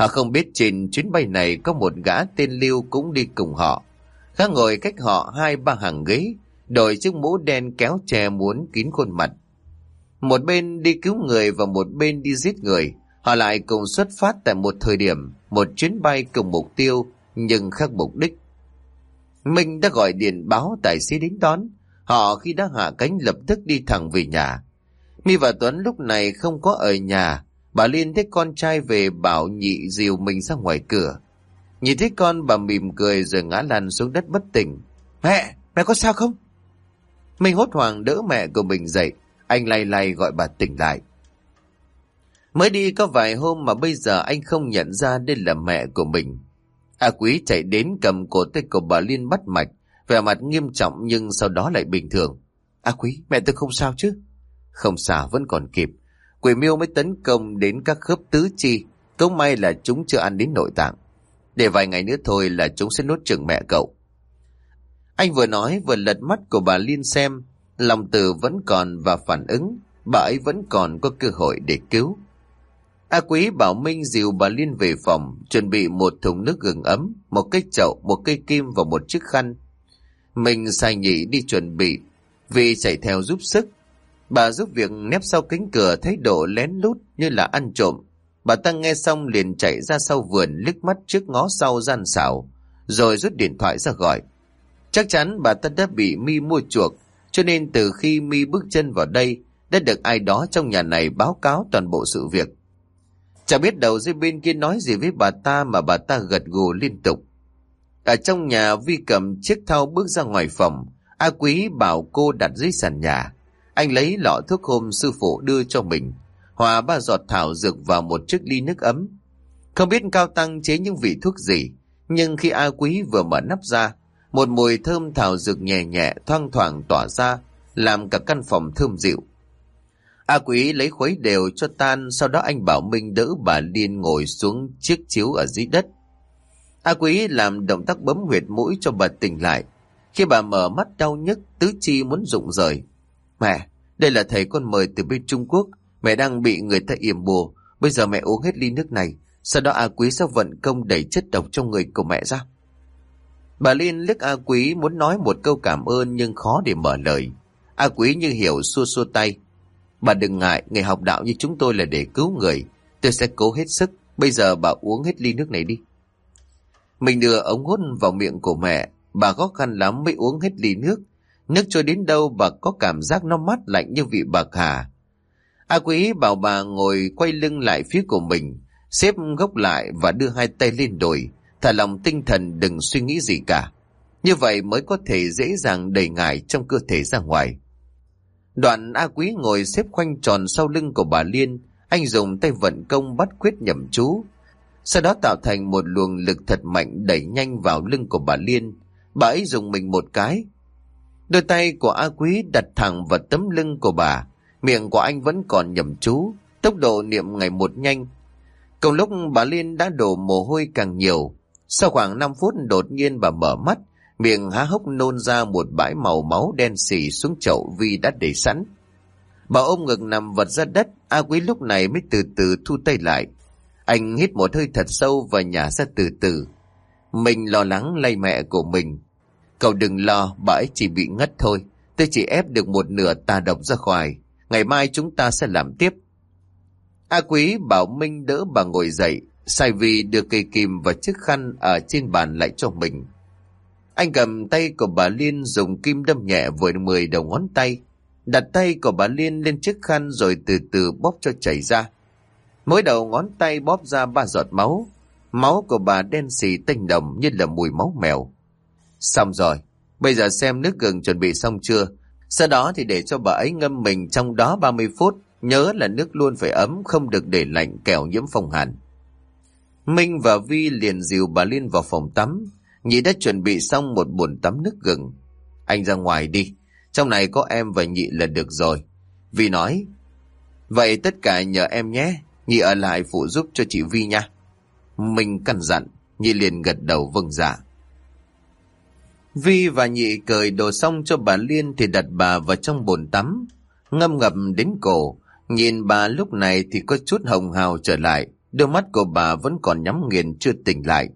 Họ không biết trên chuyến bay này có một gã tên Lưu cũng đi cùng họ. Gã ngồi cách họ hai ba hàng ghế, đội chiếc mũ đen kéo che muốn kín khuôn mặt. Một bên đi cứu người và một bên đi giết người. Họ lại cùng xuất phát tại một thời điểm, một chuyến bay cùng mục tiêu, nhưng khác mục đích. Minh đã gọi điện báo tài xế đến đón. Họ khi đã hạ cánh lập tức đi thẳng về nhà. Mi và Tuấn lúc này không có ở nhà. Bà Liên thấy con trai về bảo nhị dìu mình ra ngoài cửa. Nhìn thấy con bà mỉm cười rồi ngã lăn xuống đất bất tỉnh. Mẹ, mẹ có sao không? Mình hốt hoảng đỡ mẹ của mình dậy. Anh lay lay gọi bà tỉnh lại. Mới đi có vài hôm mà bây giờ anh không nhận ra đây là mẹ của mình. A Quý chạy đến cầm cổ tay của bà Liên bắt mạch, vẻ mặt nghiêm trọng nhưng sau đó lại bình thường. A Quý, mẹ tôi không sao chứ? Không sao, vẫn còn kịp. Quỷ miêu mới tấn công đến các khớp tứ chi, cũng may là chúng chưa ăn đến nội tạng. Để vài ngày nữa thôi là chúng sẽ nuốt chừng mẹ cậu. Anh vừa nói vừa lật mắt của bà Liên xem, lòng từ vẫn còn và phản ứng, bà ấy vẫn còn có cơ hội để cứu. A Quý bảo Minh dìu bà Liên về phòng, chuẩn bị một thùng nước gừng ấm, một cái chậu, một cây kim và một chiếc khăn. Mình sai nhị đi chuẩn bị, vì chạy theo giúp sức. Bà giúp việc nép sau cánh cửa thấy độ lén lút như là ăn trộm. Bà ta nghe xong liền chạy ra sau vườn liếc mắt trước ngó sau gian xảo, rồi rút điện thoại ra gọi. Chắc chắn bà ta đã bị mi mua chuộc, cho nên từ khi mi bước chân vào đây, đã được ai đó trong nhà này báo cáo toàn bộ sự việc. Chả biết đầu dây bên kia nói gì với bà ta mà bà ta gật gù liên tục. Ở trong nhà Vi cầm chiếc thao bước ra ngoài phòng, A Quý bảo cô đặt dưới sàn nhà. Anh lấy lọ thuốc hôm sư phụ đưa cho mình, hòa ba giọt thảo dược vào một chiếc ly nước ấm. Không biết Cao Tăng chế những vị thuốc gì, nhưng khi A Quý vừa mở nắp ra, một mùi thơm thảo dược nhẹ nhẹ thoang thoảng tỏa ra, làm cả căn phòng thơm dịu. A Quý lấy khuấy đều cho tan, sau đó anh bảo Minh đỡ bà Liên ngồi xuống chiếc chiếu ở dưới đất. A Quý làm động tác bấm huyệt mũi cho bà tỉnh lại. Khi bà mở mắt đau nhức, tứ chi muốn rụng rời. Mẹ, đây là thầy con mời từ bên Trung Quốc. Mẹ đang bị người ta yểm bùa. Bây giờ mẹ uống hết ly nước này. Sau đó A Quý sẽ vận công đẩy chất độc trong người của mẹ ra. Bà Liên liếc A Quý muốn nói một câu cảm ơn nhưng khó để mở lời. A Quý như hiểu xua xua tay. Bà đừng ngại, người học đạo như chúng tôi là để cứu người. Tôi sẽ cố hết sức. Bây giờ bà uống hết ly nước này đi. Mình đưa ống hút vào miệng của mẹ. Bà khó khăn lắm mới uống hết ly nước. Nước trôi đến đâu bà có cảm giác nó mát lạnh như vị bạc hà. A Quý bảo bà ngồi quay lưng lại phía của mình, xếp gốc lại và đưa hai tay lên đồi, thả lòng tinh thần đừng suy nghĩ gì cả. Như vậy mới có thể dễ dàng đẩy ngải trong cơ thể ra ngoài. Đoạn A Quý ngồi xếp khoanh tròn sau lưng của bà Liên, anh dùng tay vận công bắt quyết nhầm chú. Sau đó tạo thành một luồng lực thật mạnh đẩy nhanh vào lưng của bà Liên. Bà ấy dùng mình một cái. Đôi tay của A Quý đặt thẳng vào tấm lưng của bà. Miệng của anh vẫn còn nhầm chú. Tốc độ niệm ngày một nhanh. Cùng lúc bà Liên đã đổ mồ hôi càng nhiều. Sau khoảng 5 phút đột nhiên bà mở mắt miệng há hốc nôn ra một bãi màu máu đen xỉ xuống chậu vi đã để sẵn. Bà ôm ngực nằm vật ra đất, A Quý lúc này mới từ từ thu tay lại. Anh hít một hơi thật sâu và nhả ra từ từ. Mình lo lắng lay mẹ của mình. Cậu đừng lo, bà ấy chỉ bị ngất thôi. Tôi chỉ ép được một nửa tà độc ra khỏi. Ngày mai chúng ta sẽ làm tiếp. A Quý bảo Minh đỡ bà ngồi dậy. Sai Vi đưa cây kim và chiếc khăn ở trên bàn lại cho mình. Anh cầm tay của bà Liên dùng kim đâm nhẹ với 10 đầu ngón tay. Đặt tay của bà Liên lên chiếc khăn rồi từ từ bóp cho chảy ra. Mỗi đầu ngón tay bóp ra ba giọt máu. Máu của bà đen xì tanh đồng như là mùi máu mèo. Xong rồi, bây giờ xem nước gừng chuẩn bị xong chưa. Sau đó thì để cho bà ấy ngâm mình trong đó 30 phút. Nhớ là nước luôn phải ấm, không được để lạnh kẻo nhiễm phong hàn. Minh và Vi liền dìu bà Liên vào phòng tắm. Nhị đã chuẩn bị xong một bồn tắm nước gừng. Anh ra ngoài đi, trong này có em và nhị là được rồi. Vi nói, vậy tất cả nhờ em nhé, nhị ở lại phụ giúp cho chị Vi nha. Minh căn dặn, nhị liền gật đầu vâng dạ. Vi và nhị cởi đồ xong cho bà Liên thì đặt bà vào trong bồn tắm, ngâm ngập đến cổ. Nhìn bà lúc này thì có chút hồng hào trở lại, đôi mắt của bà vẫn còn nhắm nghiền chưa tỉnh lại.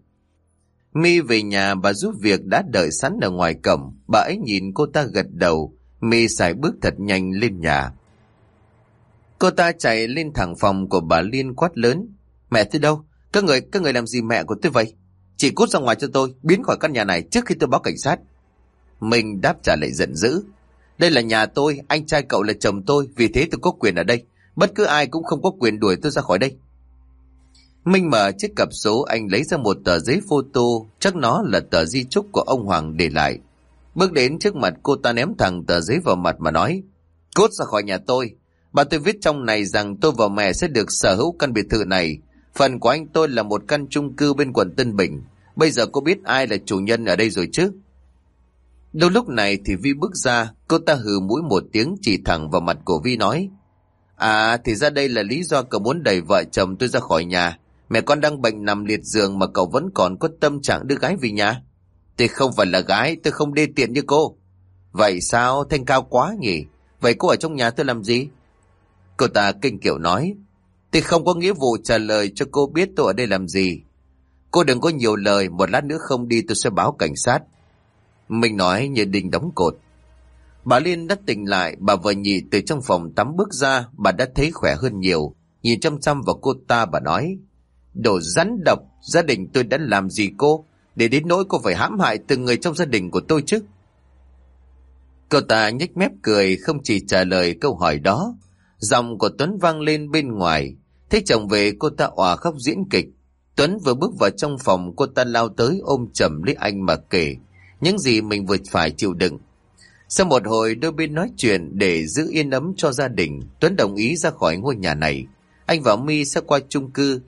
Mi về nhà bà giúp việc đã đợi sẵn ở ngoài cổng, bà ấy nhìn cô ta gật đầu, Mi xài bước thật nhanh lên nhà. Cô ta chạy lên thẳng phòng của bà Liên quát lớn. Mẹ tôi đâu? Các người, các người làm gì mẹ của tôi vậy? Chị cút ra ngoài cho tôi, biến khỏi căn nhà này trước khi tôi báo cảnh sát. Mình đáp trả lại giận dữ. Đây là nhà tôi, anh trai cậu là chồng tôi, vì thế tôi có quyền ở đây. Bất cứ ai cũng không có quyền đuổi tôi ra khỏi đây. Minh mở chiếc cặp số anh lấy ra một tờ giấy photo, chắc nó là tờ di chúc của ông Hoàng để lại. Bước đến trước mặt cô ta ném thẳng tờ giấy vào mặt mà nói, Cốt ra khỏi nhà tôi. Bà tôi viết trong này rằng tôi và mẹ sẽ được sở hữu căn biệt thự này. Phần của anh tôi là một căn chung cư bên quận Tân Bình. Bây giờ cô biết ai là chủ nhân ở đây rồi chứ? Đâu lúc này thì Vi bước ra, cô ta hừ mũi một tiếng chỉ thẳng vào mặt của Vi nói, À thì ra đây là lý do cậu muốn đẩy vợ chồng tôi ra khỏi nhà. Mẹ con đang bệnh nằm liệt giường mà cậu vẫn còn có tâm trạng đưa gái về nhà. Tôi không phải là gái, tôi không đê tiện như cô. Vậy sao, thanh cao quá nhỉ? Vậy cô ở trong nhà tôi làm gì? Cô ta kinh kiểu nói. Tôi không có nghĩa vụ trả lời cho cô biết tôi ở đây làm gì. Cô đừng có nhiều lời, một lát nữa không đi tôi sẽ báo cảnh sát. Mình nói như đình đóng cột. Bà Liên đã tỉnh lại, bà vợ nhị từ trong phòng tắm bước ra, bà đã thấy khỏe hơn nhiều. Nhìn chăm chăm vào cô ta bà nói, Đồ rắn độc, gia đình tôi đã làm gì cô? Để đến nỗi cô phải hãm hại từng người trong gia đình của tôi chứ? Cô ta nhếch mép cười không chỉ trả lời câu hỏi đó. Giọng của Tuấn vang lên bên ngoài. Thấy chồng về cô ta òa khóc diễn kịch. Tuấn vừa bước vào trong phòng cô ta lao tới ôm chầm lấy anh mà kể. Những gì mình vừa phải chịu đựng. Sau một hồi đôi bên nói chuyện để giữ yên ấm cho gia đình, Tuấn đồng ý ra khỏi ngôi nhà này. Anh và My sẽ qua chung cư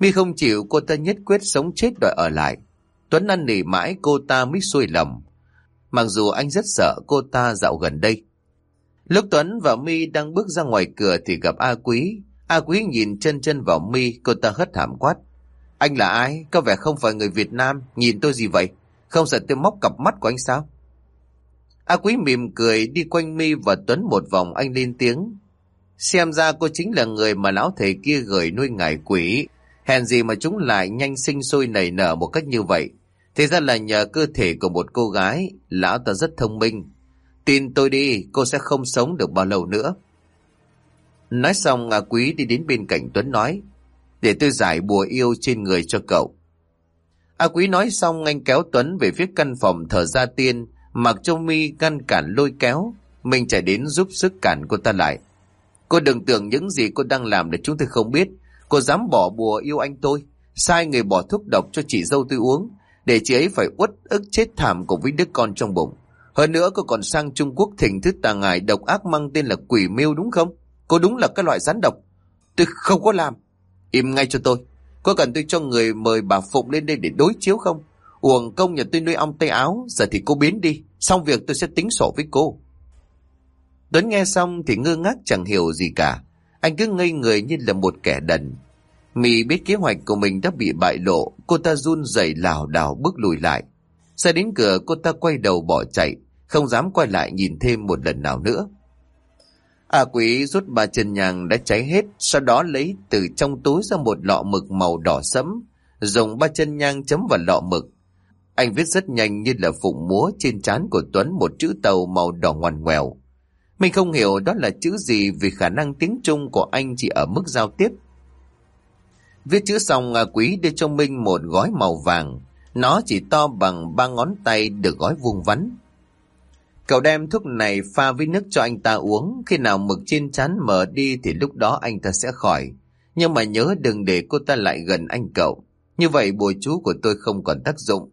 Mi không chịu cô ta nhất quyết sống chết đòi ở lại. Tuấn ăn nỉ mãi cô ta mới xuôi lòng. Mặc dù anh rất sợ cô ta dạo gần đây. Lúc Tuấn và Mi đang bước ra ngoài cửa thì gặp A Quý. A Quý nhìn chân chân vào Mi, cô ta hất thảm quát. Anh là ai? Có vẻ không phải người Việt Nam, nhìn tôi gì vậy? Không sợ tôi móc cặp mắt của anh sao? A Quý mỉm cười đi quanh Mi và Tuấn một vòng anh lên tiếng. Xem ra cô chính là người mà lão thầy kia gửi nuôi ngải quỷ Hèn gì mà chúng lại nhanh sinh sôi nảy nở một cách như vậy. Thế ra là nhờ cơ thể của một cô gái, lão ta rất thông minh. Tin tôi đi, cô sẽ không sống được bao lâu nữa. Nói xong, Ngà Quý đi đến bên cạnh Tuấn nói, để tôi giải bùa yêu trên người cho cậu. A Quý nói xong anh kéo Tuấn về phía căn phòng thờ gia tiên, mặc cho mi ngăn cản lôi kéo. Mình chạy đến giúp sức cản cô ta lại. Cô đừng tưởng những gì cô đang làm để chúng tôi không biết. Cô dám bỏ bùa yêu anh tôi, sai người bỏ thuốc độc cho chị dâu tôi uống, để chị ấy phải uất ức chết thảm cùng với đứa con trong bụng. Hơn nữa cô còn sang Trung Quốc thỉnh thức tà ngài độc ác mang tên là quỷ miêu đúng không? Cô đúng là cái loại rắn độc. Tôi không có làm. Im ngay cho tôi. Có cần tôi cho người mời bà Phụng lên đây để đối chiếu không? Uổng công nhà tôi nuôi ong tay áo, giờ thì cô biến đi. Xong việc tôi sẽ tính sổ với cô. Tuấn nghe xong thì ngơ ngác chẳng hiểu gì cả. Anh cứ ngây người như là một kẻ đần. Mì biết kế hoạch của mình đã bị bại lộ, cô ta run rẩy lảo đảo bước lùi lại. Ra đến cửa cô ta quay đầu bỏ chạy, không dám quay lại nhìn thêm một lần nào nữa. A quý rút ba chân nhàng đã cháy hết, sau đó lấy từ trong túi ra một lọ mực màu đỏ sẫm, dùng ba chân nhang chấm vào lọ mực. Anh viết rất nhanh như là phụng múa trên trán của Tuấn một chữ tàu màu đỏ ngoằn ngoèo. Mình không hiểu đó là chữ gì vì khả năng tiếng Trung của anh chỉ ở mức giao tiếp. Viết chữ xong, A Quý đưa cho Minh một gói màu vàng. Nó chỉ to bằng ba ngón tay được gói vuông vắn. Cậu đem thuốc này pha với nước cho anh ta uống, khi nào mực trên chán mở đi thì lúc đó anh ta sẽ khỏi. Nhưng mà nhớ đừng để cô ta lại gần anh cậu. Như vậy bùa chú của tôi không còn tác dụng.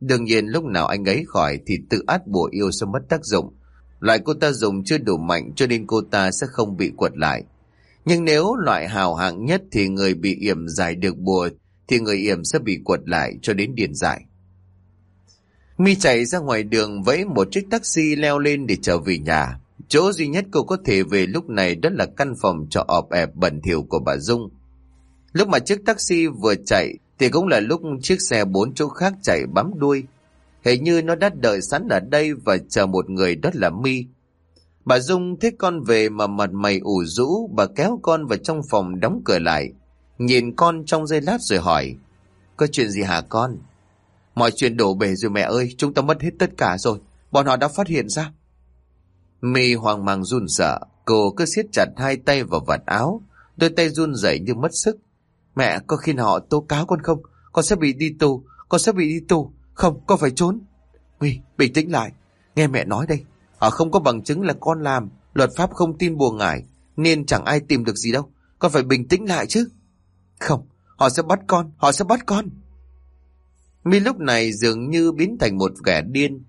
Đương nhiên lúc nào anh ấy khỏi thì tự át bùa yêu sẽ mất tác dụng. Loại cô ta dùng chưa đủ mạnh cho nên cô ta sẽ không bị quật lại. Nhưng nếu loại hào hạng nhất thì người bị yểm giải được bùa thì người yểm sẽ bị quật lại cho đến điền giải. Mi chạy ra ngoài đường vẫy một chiếc taxi leo lên để trở về nhà. Chỗ duy nhất cô có thể về lúc này đó là căn phòng trọ ọp ẹp bẩn thỉu của bà Dung. Lúc mà chiếc taxi vừa chạy thì cũng là lúc chiếc xe bốn chỗ khác chạy bám đuôi. Hình như nó đã đợi sẵn ở đây và chờ một người đó là Mi. Bà Dung thấy con về mà mặt mày ủ rũ, bà kéo con vào trong phòng đóng cửa lại. Nhìn con trong giây lát rồi hỏi, có chuyện gì hả con? Mọi chuyện đổ bể rồi mẹ ơi, chúng ta mất hết tất cả rồi, bọn họ đã phát hiện ra. Mi hoang mang run sợ, cô cứ siết chặt hai tay vào vạt áo, đôi tay run rẩy như mất sức. Mẹ, có khi nào họ tố cáo con không? Con sẽ bị đi tù, con sẽ bị đi tù. Không, con phải trốn. Mi, bình tĩnh lại, nghe mẹ nói đây. Họ không có bằng chứng là con làm, luật pháp không tin buồn ngải, nên chẳng ai tìm được gì đâu. Con phải bình tĩnh lại chứ. Không, họ sẽ bắt con, họ sẽ bắt con. Mi lúc này dường như biến thành một kẻ điên.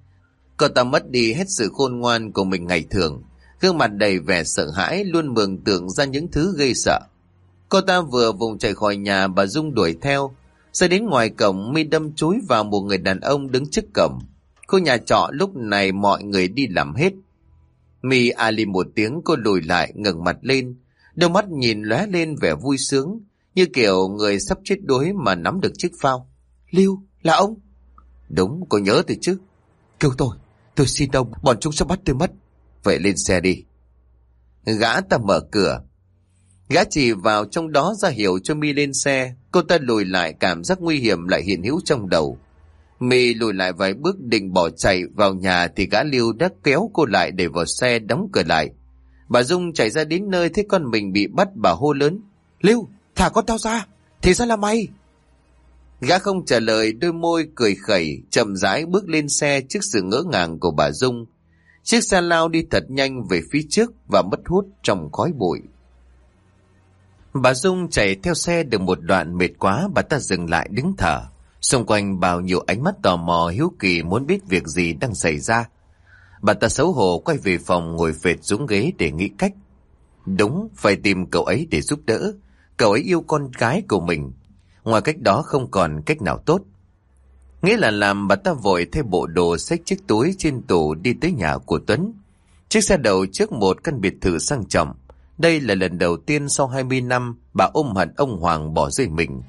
Cô ta mất đi hết sự khôn ngoan của mình ngày thường. Gương mặt đầy vẻ sợ hãi luôn mường tượng ra những thứ gây sợ. Cô ta vừa vùng chạy khỏi nhà bà Dung đuổi theo. sẽ đến ngoài cổng mi đâm chúi vào một người đàn ông đứng trước cổng. Khu nhà trọ lúc này mọi người đi làm hết. Mi ali một tiếng cô lùi lại ngẩng mặt lên. Đôi mắt nhìn lóe lên vẻ vui sướng. Như kiểu người sắp chết đuối mà nắm được chiếc phao. Lưu, là ông? Đúng, cô nhớ thì chứ. Kêu tôi, tôi xin ông, bọn chúng sẽ bắt tôi mất. Vậy lên xe đi. Gã ta mở cửa. Gã chỉ vào trong đó ra hiệu cho mi lên xe. Cô ta lùi lại cảm giác nguy hiểm lại hiện hữu trong đầu. Mi lùi lại vài bước định bỏ chạy vào nhà thì gã Lưu đã kéo cô lại để vào xe đóng cửa lại. Bà Dung chạy ra đến nơi thấy con mình bị bắt bà hô lớn. Lưu, thả con tao ra, thì ra là mày. Gã không trả lời đôi môi cười khẩy, chậm rãi bước lên xe trước sự ngỡ ngàng của bà Dung. Chiếc xe lao đi thật nhanh về phía trước và mất hút trong khói bụi. Bà Dung chạy theo xe được một đoạn mệt quá bà ta dừng lại đứng thở. Xung quanh bao nhiêu ánh mắt tò mò hiếu kỳ muốn biết việc gì đang xảy ra. Bà ta xấu hổ quay về phòng ngồi phệt xuống ghế để nghĩ cách. Đúng, phải tìm cậu ấy để giúp đỡ. Cậu ấy yêu con gái của mình. Ngoài cách đó không còn cách nào tốt. Nghĩa là làm bà ta vội thay bộ đồ xách chiếc túi trên tủ đi tới nhà của Tuấn. Chiếc xe đầu trước một căn biệt thự sang trọng. Đây là lần đầu tiên sau 20 năm bà ôm hận ông Hoàng bỏ rơi mình.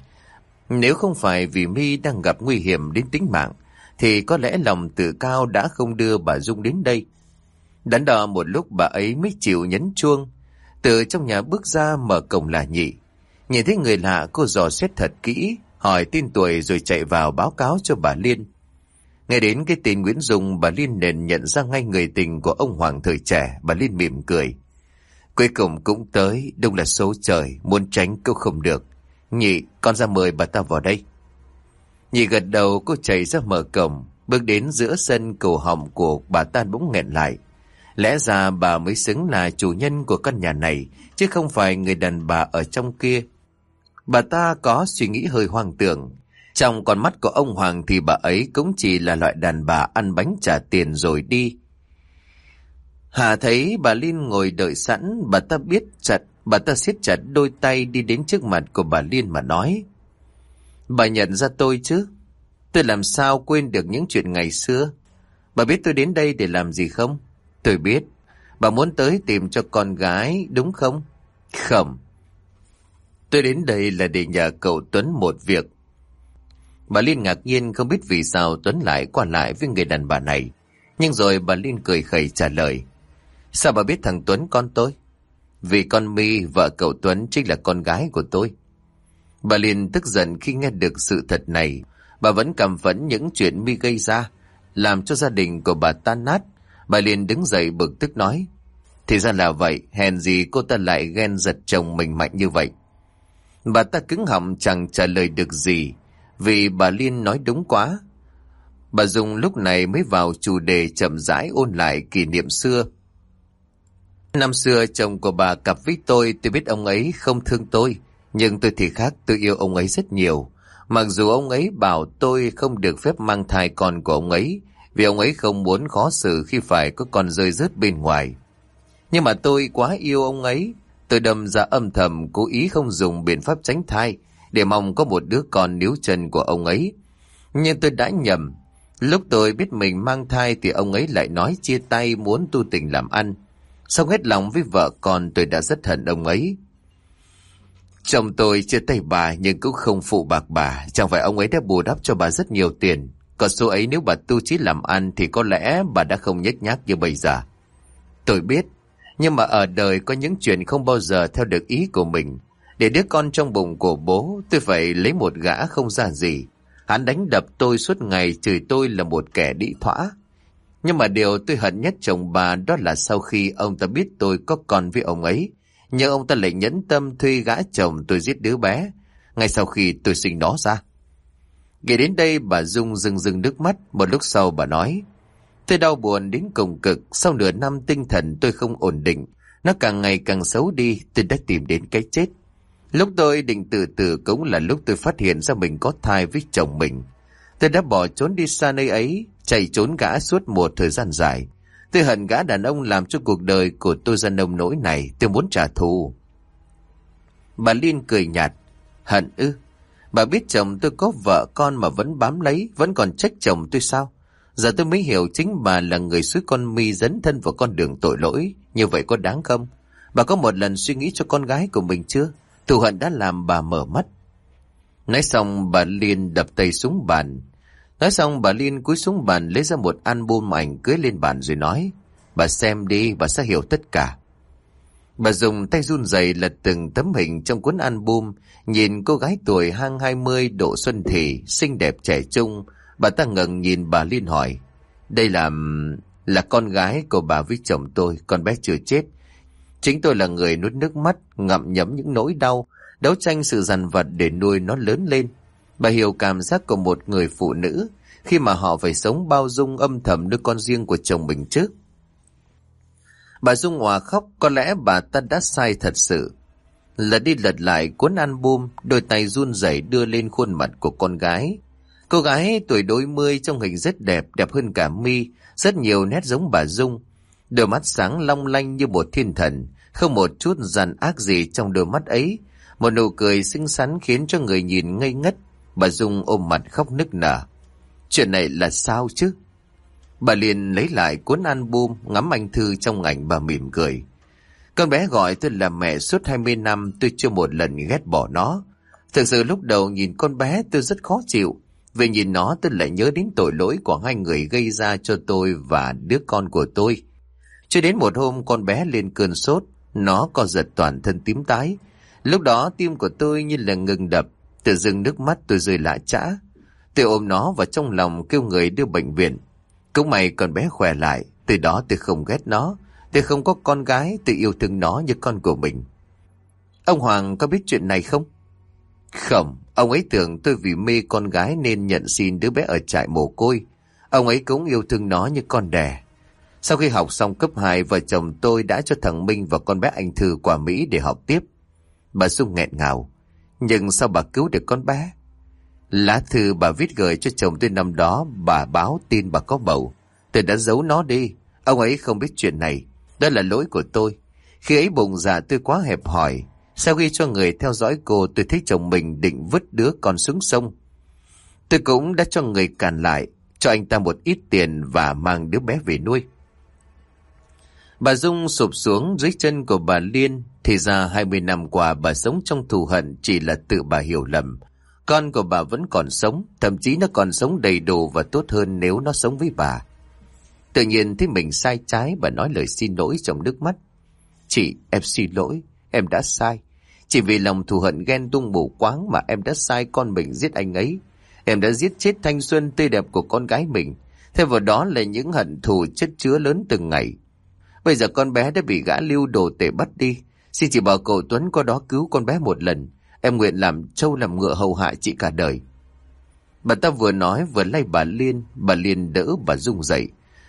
Nếu không phải vì mi đang gặp nguy hiểm đến tính mạng, thì có lẽ lòng tự cao đã không đưa bà Dung đến đây. Đắn đo một lúc bà ấy mới chịu nhấn chuông. Từ trong nhà bước ra mở cổng là nhị. Nhìn thấy người lạ cô dò xét thật kỹ, hỏi tin tuổi rồi chạy vào báo cáo cho bà Liên. Nghe đến cái tên Nguyễn Dung, bà Liên nền nhận ra ngay người tình của ông Hoàng thời trẻ, bà Liên mỉm cười. Cuối cùng cũng tới, đúng là số trời, muốn tránh cũng không được. Nhị, con ra mời bà ta vào đây. Nhị gật đầu cô chạy ra mở cổng, bước đến giữa sân cầu họng của bà ta bỗng nghẹn lại. Lẽ ra bà mới xứng là chủ nhân của căn nhà này, chứ không phải người đàn bà ở trong kia. Bà ta có suy nghĩ hơi hoang tưởng. Trong con mắt của ông Hoàng thì bà ấy cũng chỉ là loại đàn bà ăn bánh trả tiền rồi đi. Hà thấy bà Liên ngồi đợi sẵn, bà ta biết chặt, bà ta siết chặt đôi tay đi đến trước mặt của bà Liên mà nói. Bà nhận ra tôi chứ? Tôi làm sao quên được những chuyện ngày xưa? Bà biết tôi đến đây để làm gì không? Tôi biết. Bà muốn tới tìm cho con gái, đúng không? Không. Tôi đến đây là để nhờ cậu Tuấn một việc. Bà Liên ngạc nhiên không biết vì sao Tuấn lại qua lại với người đàn bà này. Nhưng rồi bà Liên cười khẩy trả lời. Sao bà biết thằng Tuấn con tôi? Vì con mi vợ cậu Tuấn chính là con gái của tôi. Bà Liên tức giận khi nghe được sự thật này. Bà vẫn cảm phẫn những chuyện mi gây ra, làm cho gia đình của bà tan nát. Bà Liên đứng dậy bực tức nói. Thì ra là vậy, hèn gì cô ta lại ghen giật chồng mình mạnh như vậy. Bà ta cứng họng chẳng trả lời được gì. Vì bà Liên nói đúng quá. Bà Dung lúc này mới vào chủ đề chậm rãi ôn lại kỷ niệm xưa. Năm xưa chồng của bà cặp với tôi tôi biết ông ấy không thương tôi. Nhưng tôi thì khác, tôi yêu ông ấy rất nhiều. Mặc dù ông ấy bảo tôi không được phép mang thai con của ông ấy, vì ông ấy không muốn khó xử khi phải có con rơi rớt bên ngoài. Nhưng mà tôi quá yêu ông ấy. Tôi đâm ra âm thầm cố ý không dùng biện pháp tránh thai để mong có một đứa con níu chân của ông ấy. Nhưng tôi đã nhầm. Lúc tôi biết mình mang thai thì ông ấy lại nói chia tay muốn tu tình làm ăn. Xong hết lòng với vợ con tôi đã rất hận ông ấy. Chồng tôi chia tay bà nhưng cũng không phụ bạc bà. Chẳng phải ông ấy đã bù đắp cho bà rất nhiều tiền. Còn số ấy nếu bà tu trí làm ăn thì có lẽ bà đã không nhếch nhác như bây giờ. Tôi biết, nhưng mà ở đời có những chuyện không bao giờ theo được ý của mình. Để đứa con trong bụng của bố, tôi phải lấy một gã không ra gì. Hắn đánh đập tôi suốt ngày chửi tôi là một kẻ đĩ thỏa. Nhưng mà điều tôi hận nhất chồng bà đó là sau khi ông ta biết tôi có con với ông ấy. Nhưng ông ta lại nhẫn tâm thuê gã chồng tôi giết đứa bé. Ngay sau khi tôi sinh nó ra. kể đến đây bà Dung rưng rưng nước mắt. Một lúc sau bà nói. Tôi đau buồn đến cùng cực. Sau nửa năm tinh thần tôi không ổn định. Nó càng ngày càng xấu đi. Tôi đã tìm đến cái chết. Lúc tôi định tự tử cũng là lúc tôi phát hiện ra mình có thai với chồng mình. Tôi đã bỏ trốn đi xa nơi ấy, chạy trốn gã suốt một thời gian dài. Tôi hận gã đàn ông làm cho cuộc đời của tôi ra nông nỗi này, tôi muốn trả thù. Bà Liên cười nhạt, hận ư. Bà biết chồng tôi có vợ con mà vẫn bám lấy, vẫn còn trách chồng tôi sao? Giờ tôi mới hiểu chính bà là người suối con mi dấn thân vào con đường tội lỗi, như vậy có đáng không? Bà có một lần suy nghĩ cho con gái của mình chưa? Thù hận đã làm bà mở mắt. Nói xong bà Liên đập tay xuống bàn. Nói xong bà Liên cúi xuống bàn lấy ra một album ảnh cưới lên bàn rồi nói. Bà xem đi, bà sẽ hiểu tất cả. Bà dùng tay run rẩy lật từng tấm hình trong cuốn album, nhìn cô gái tuổi hang 20 độ xuân thị, xinh đẹp trẻ trung. Bà ta ngẩng nhìn bà Liên hỏi. Đây là... là con gái của bà với chồng tôi, con bé chưa chết. Chính tôi là người nuốt nước mắt, ngậm nhấm những nỗi đau, đấu tranh sự dằn vặt để nuôi nó lớn lên. Bà hiểu cảm giác của một người phụ nữ khi mà họ phải sống bao dung âm thầm đứa con riêng của chồng mình trước. Bà Dung Hòa khóc, có lẽ bà ta đã sai thật sự. Lật đi lật lại cuốn album, đôi tay run rẩy đưa lên khuôn mặt của con gái. Cô gái tuổi đôi mươi trong hình rất đẹp, đẹp hơn cả mi, rất nhiều nét giống bà Dung. Đôi mắt sáng long lanh như một thiên thần, không một chút dằn ác gì trong đôi mắt ấy. Một nụ cười xinh xắn khiến cho người nhìn ngây ngất. Bà Dung ôm mặt khóc nức nở. Chuyện này là sao chứ? Bà liền lấy lại cuốn album ngắm anh Thư trong ảnh bà mỉm cười. Con bé gọi tôi là mẹ suốt 20 năm tôi chưa một lần ghét bỏ nó. Thực sự lúc đầu nhìn con bé tôi rất khó chịu về nhìn nó tôi lại nhớ đến tội lỗi của hai người gây ra cho tôi và đứa con của tôi. Cho đến một hôm con bé lên cơn sốt, nó co giật toàn thân tím tái. Lúc đó tim của tôi như là ngừng đập, tự dưng nước mắt tôi rơi lạ chã. Tôi ôm nó vào trong lòng kêu người đưa bệnh viện. Cũng may con bé khỏe lại, từ đó tôi không ghét nó. Tôi không có con gái, tôi yêu thương nó như con của mình. Ông Hoàng có biết chuyện này không? Không, ông ấy tưởng tôi vì mê con gái nên nhận xin đứa bé ở trại mồ côi. Ông ấy cũng yêu thương nó như con đẻ. Sau khi học xong cấp 2, vợ chồng tôi đã cho thằng Minh và con bé anh Thư qua Mỹ để học tiếp. Bà Dung nghẹn ngào. Nhưng sao bà cứu được con bé? Lá thư bà viết gửi cho chồng tôi năm đó, bà báo tin bà có bầu. Tôi đã giấu nó đi. Ông ấy không biết chuyện này. Đó là lỗi của tôi. Khi ấy bụng dạ tôi quá hẹp hỏi. Sau khi cho người theo dõi cô, tôi thấy chồng mình định vứt đứa con xuống sông. Tôi cũng đã cho người cản lại, cho anh ta một ít tiền và mang đứa bé về nuôi. Bà Dung sụp xuống dưới chân của bà Liên, thì ra 20 năm qua bà sống trong thù hận chỉ là tự bà hiểu lầm. Con của bà vẫn còn sống, thậm chí nó còn sống đầy đủ và tốt hơn nếu nó sống với bà. Tự nhiên thấy mình sai trái bà nói lời xin lỗi trong nước mắt. Chị, em xin lỗi, em đã sai. Chỉ vì lòng thù hận ghen tung mù quáng mà em đã sai con mình giết anh ấy. Em đã giết chết thanh xuân tươi đẹp của con gái mình. Thêm vào đó là những hận thù chất chứa lớn từng ngày. Bây giờ con bé đã bị gã lưu đồ tể bắt đi. Xin chỉ bảo cậu Tuấn có đó cứu con bé một lần. Em nguyện làm trâu làm ngựa hầu hạ chị cả đời. Bà ta vừa nói vừa lay bà Liên, bà Liên đỡ bà rung dậy.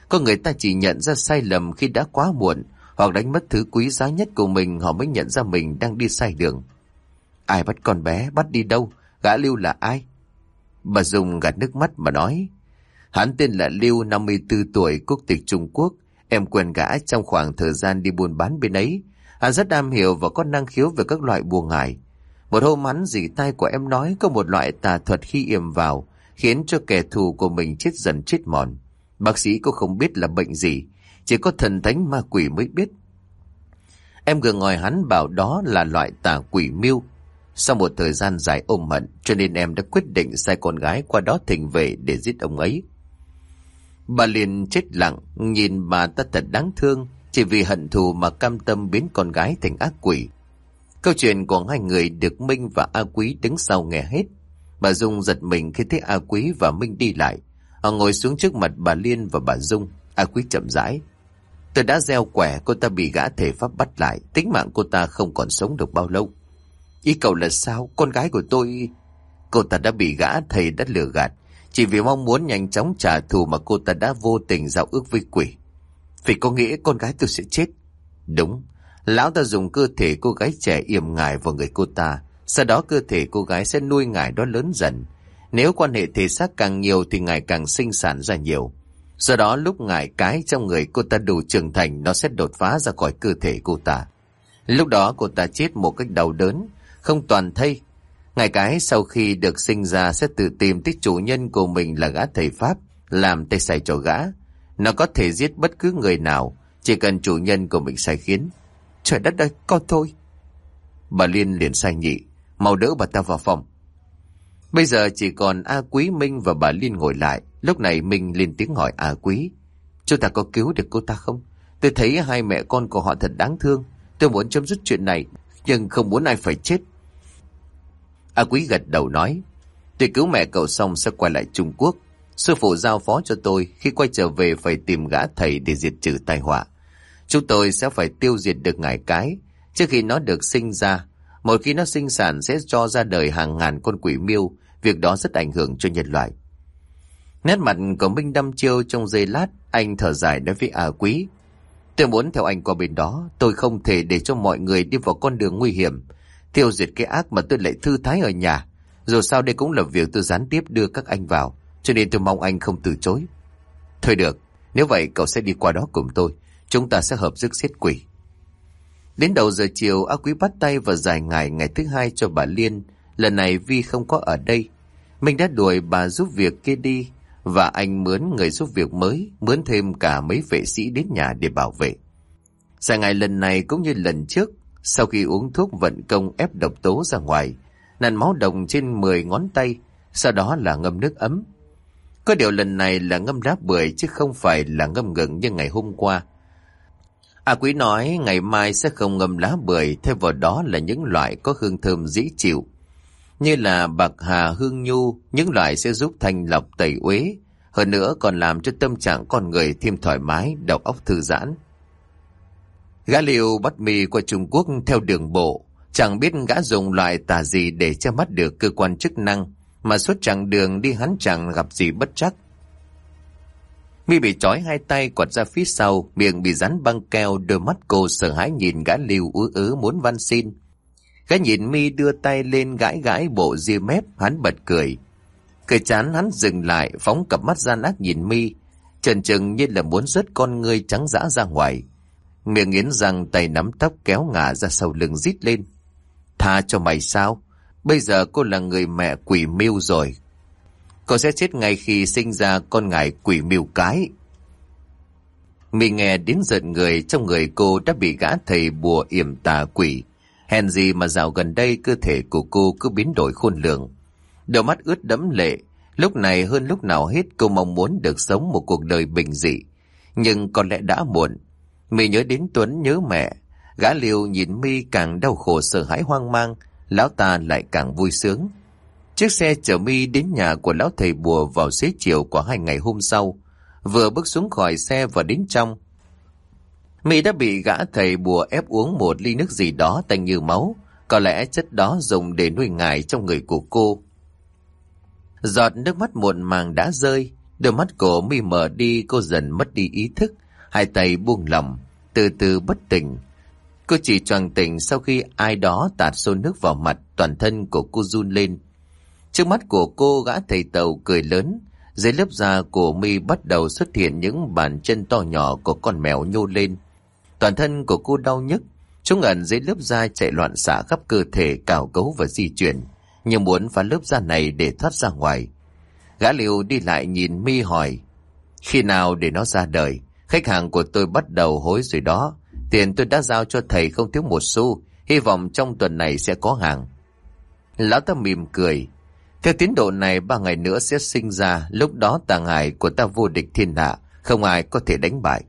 Có người ta chỉ nhận ra sai lầm khi đã quá muộn, hoặc đánh mất thứ quý giá nhất của mình họ mới nhận ra mình đang đi sai đường. Ai bắt con bé, bắt đi đâu, gã Lưu là ai? Bà Dung gạt nước mắt mà nói. Hắn tên là Lưu, 54 tuổi, quốc tịch Trung Quốc. Em quen gã trong khoảng thời gian đi buôn bán bên ấy. Hắn rất am hiểu và có năng khiếu về các loại buồn ngải. Một hôm hắn dì tay của em nói có một loại tà thuật khi yểm vào, khiến cho kẻ thù của mình chết dần chết mòn. Bác sĩ cũng không biết là bệnh gì, chỉ có thần thánh ma quỷ mới biết. Em vừa ngồi hắn bảo đó là loại tà quỷ miêu. Sau một thời gian dài ôm hận, cho nên em đã quyết định sai con gái qua đó thỉnh về để giết ông ấy. Bà liền chết lặng, nhìn bà ta thật đáng thương, chỉ vì hận thù mà cam tâm biến con gái thành ác quỷ. Câu chuyện của hai người được Minh và A Quý đứng sau nghe hết. Bà Dung giật mình khi thấy A Quý và Minh đi lại. Họ ngồi xuống trước mặt bà Liên và bà Dung. A Quý chậm rãi. Tôi đã gieo quẻ, cô ta bị gã thể pháp bắt lại. Tính mạng cô ta không còn sống được bao lâu. Ý cậu là sao? Con gái của tôi... Cô ta đã bị gã thầy đã lừa gạt. Chỉ vì mong muốn nhanh chóng trả thù mà cô ta đã vô tình giao ước với quỷ. Vì có nghĩa con gái tôi sẽ chết. Đúng. Lão ta dùng cơ thể cô gái trẻ yểm ngài vào người cô ta. Sau đó cơ thể cô gái sẽ nuôi ngài đó lớn dần. Nếu quan hệ thể xác càng nhiều thì ngài càng sinh sản ra nhiều. Do đó lúc ngài cái trong người cô ta đủ trưởng thành nó sẽ đột phá ra khỏi cơ thể cô ta. Lúc đó cô ta chết một cách đau đớn, không toàn thây. Ngài cái sau khi được sinh ra sẽ tự tìm tích chủ nhân của mình là gã thầy Pháp, làm tay sai cho gã. Nó có thể giết bất cứ người nào, chỉ cần chủ nhân của mình sai khiến. Trời đất ơi, con thôi. Bà Liên liền sai nhị, mau đỡ bà ta vào phòng. Bây giờ chỉ còn A Quý Minh và bà Liên ngồi lại. Lúc này mình lên tiếng hỏi à Quý. Chúng ta có cứu được cô ta không? Tôi thấy hai mẹ con của họ thật đáng thương. Tôi muốn chấm dứt chuyện này, nhưng không muốn ai phải chết. à Quý gật đầu nói. Tôi cứu mẹ cậu xong sẽ quay lại Trung Quốc. Sư phụ giao phó cho tôi khi quay trở về phải tìm gã thầy để diệt trừ tai họa. Chúng tôi sẽ phải tiêu diệt được ngải cái trước khi nó được sinh ra. Một khi nó sinh sản sẽ cho ra đời hàng ngàn con quỷ miêu, việc đó rất ảnh hưởng cho nhân loại. Nét mặt của Minh đăm chiêu trong giây lát, anh thở dài nói với A Quý. Tôi muốn theo anh qua bên đó, tôi không thể để cho mọi người đi vào con đường nguy hiểm, tiêu diệt cái ác mà tôi lại thư thái ở nhà. Dù sao đây cũng là việc tôi gián tiếp đưa các anh vào, cho nên tôi mong anh không từ chối. Thôi được, nếu vậy cậu sẽ đi qua đó cùng tôi, chúng ta sẽ hợp sức giết quỷ. Đến đầu giờ chiều, A Quý bắt tay và dài ngày ngày thứ hai cho bà Liên. Lần này Vi không có ở đây. Mình đã đuổi bà giúp việc kia đi, và anh mướn người giúp việc mới, mướn thêm cả mấy vệ sĩ đến nhà để bảo vệ. Dài ngày lần này cũng như lần trước, sau khi uống thuốc vận công ép độc tố ra ngoài, nặn máu đồng trên 10 ngón tay, sau đó là ngâm nước ấm. Có điều lần này là ngâm đá bưởi chứ không phải là ngâm ngừng như ngày hôm qua. A Quý nói ngày mai sẽ không ngâm lá bưởi, thêm vào đó là những loại có hương thơm dĩ chịu. Như là bạc hà hương nhu, những loại sẽ giúp thanh lọc tẩy uế, hơn nữa còn làm cho tâm trạng con người thêm thoải mái, đầu óc thư giãn. Gã liều bắt mì qua Trung Quốc theo đường bộ, chẳng biết gã dùng loại tà gì để che mắt được cơ quan chức năng, mà suốt chặng đường đi hắn chẳng gặp gì bất chắc. Mi bị trói hai tay quật ra phía sau, miệng bị dán băng keo, đôi mắt cô sợ hãi nhìn gã liều ứ ứ muốn van xin. Gã nhìn Mi đưa tay lên gãi gãi bộ ria mép, hắn bật cười. Cười chán hắn dừng lại, phóng cặp mắt gian ác nhìn Mi, trần trừng như là muốn rớt con ngươi trắng dã ra ngoài. Miệng nghiến răng tay nắm tóc kéo ngả ra sau lưng rít lên. Tha cho mày sao? Bây giờ cô là người mẹ quỷ mưu rồi, Cô sẽ chết ngay khi sinh ra con ngài quỷ mưu cái. Mình nghe đến giận người trong người cô đã bị gã thầy bùa yểm tà quỷ. Hèn gì mà dạo gần đây cơ thể của cô cứ biến đổi khôn lường. Đôi mắt ướt đẫm lệ, lúc này hơn lúc nào hết cô mong muốn được sống một cuộc đời bình dị. Nhưng có lẽ đã muộn. Mi nhớ đến Tuấn nhớ mẹ. Gã liều nhìn Mi càng đau khổ sợ hãi hoang mang, lão ta lại càng vui sướng. Chiếc xe chở mi đến nhà của lão thầy bùa vào xế chiều của hai ngày hôm sau. Vừa bước xuống khỏi xe và đến trong. Mi đã bị gã thầy bùa ép uống một ly nước gì đó tanh như máu. Có lẽ chất đó dùng để nuôi ngài trong người của cô. Giọt nước mắt muộn màng đã rơi, đôi mắt cổ mi mở đi cô dần mất đi ý thức, hai tay buông lỏng, từ từ bất tỉnh. Cô chỉ choàng tỉnh sau khi ai đó tạt xô nước vào mặt, toàn thân của cô run lên. Trước mắt của cô gã thầy tàu cười lớn, dưới lớp da của mi bắt đầu xuất hiện những bàn chân to nhỏ của con mèo nhô lên. Toàn thân của cô đau nhức, chúng ẩn dưới lớp da chạy loạn xạ khắp cơ thể cào cấu và di chuyển, như muốn phá lớp da này để thoát ra ngoài. Gã liều đi lại nhìn mi hỏi, khi nào để nó ra đời? Khách hàng của tôi bắt đầu hối rồi đó. Tiền tôi đã giao cho thầy không thiếu một xu, hy vọng trong tuần này sẽ có hàng. Lão ta mỉm cười. Theo tiến độ này ba ngày nữa sẽ sinh ra, lúc đó tàng hải của ta vô địch thiên hạ, không ai có thể đánh bại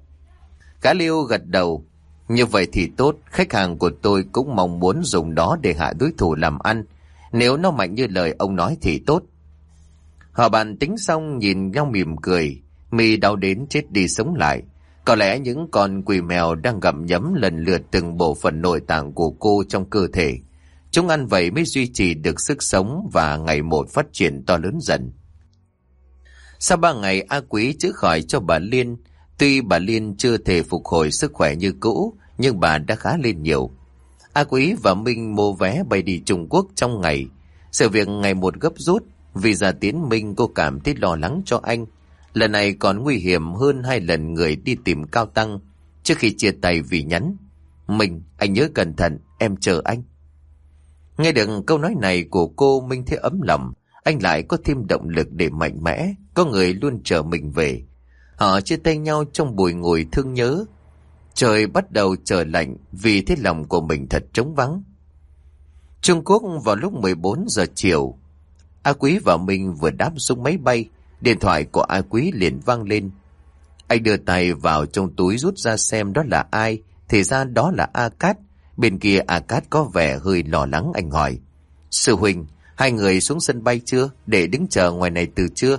cá liêu gật đầu. Như vậy thì tốt, khách hàng của tôi cũng mong muốn dùng đó để hạ đối thủ làm ăn. Nếu nó mạnh như lời ông nói thì tốt. Họ bàn tính xong nhìn nhau mỉm cười, mi đau đến chết đi sống lại. Có lẽ những con quỷ mèo đang gặm nhấm lần lượt từng bộ phận nội tạng của cô trong cơ thể. Chúng ăn vậy mới duy trì được sức sống và ngày một phát triển to lớn dần. Sau ba ngày A Quý chữa khỏi cho bà Liên, tuy bà Liên chưa thể phục hồi sức khỏe như cũ, nhưng bà đã khá lên nhiều. A Quý và Minh mua vé bay đi Trung Quốc trong ngày. Sự việc ngày một gấp rút, vì gia tiến Minh cô cảm thấy lo lắng cho anh. Lần này còn nguy hiểm hơn hai lần người đi tìm Cao Tăng trước khi chia tay vì nhắn. Mình, anh nhớ cẩn thận, em chờ anh. Nghe được câu nói này của cô Minh thấy ấm lòng, anh lại có thêm động lực để mạnh mẽ, có người luôn chờ mình về. Họ chia tay nhau trong buổi ngồi thương nhớ. Trời bắt đầu trở lạnh vì thế lòng của mình thật trống vắng. Trung Quốc vào lúc 14 giờ chiều, A Quý và Minh vừa đáp xuống máy bay, điện thoại của A Quý liền vang lên. Anh đưa tay vào trong túi rút ra xem đó là ai, thì ra đó là A Cát. Bên kia A Cát có vẻ hơi lo lắng anh hỏi. Sư Huynh, hai người xuống sân bay chưa, để đứng chờ ngoài này từ trưa?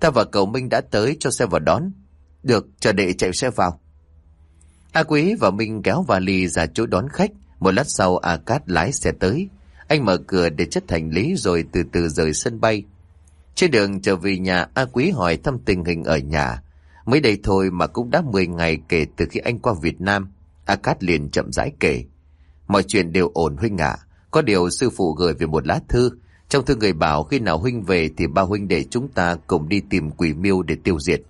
Ta và cậu Minh đã tới cho xe vào đón. Được, chờ đệ chạy xe vào. A Quý và Minh kéo vali ra chỗ đón khách. Một lát sau A Cát lái xe tới. Anh mở cửa để chất hành lý rồi từ từ rời sân bay. Trên đường trở về nhà, A Quý hỏi thăm tình hình ở nhà. Mới đây thôi mà cũng đã 10 ngày kể từ khi anh qua Việt Nam. A Cát liền chậm rãi kể. Mọi chuyện đều ổn huynh ạ. Có điều sư phụ gửi về một lá thư. Trong thư người bảo khi nào huynh về thì ba huynh để chúng ta cùng đi tìm quỷ miêu để tiêu diệt.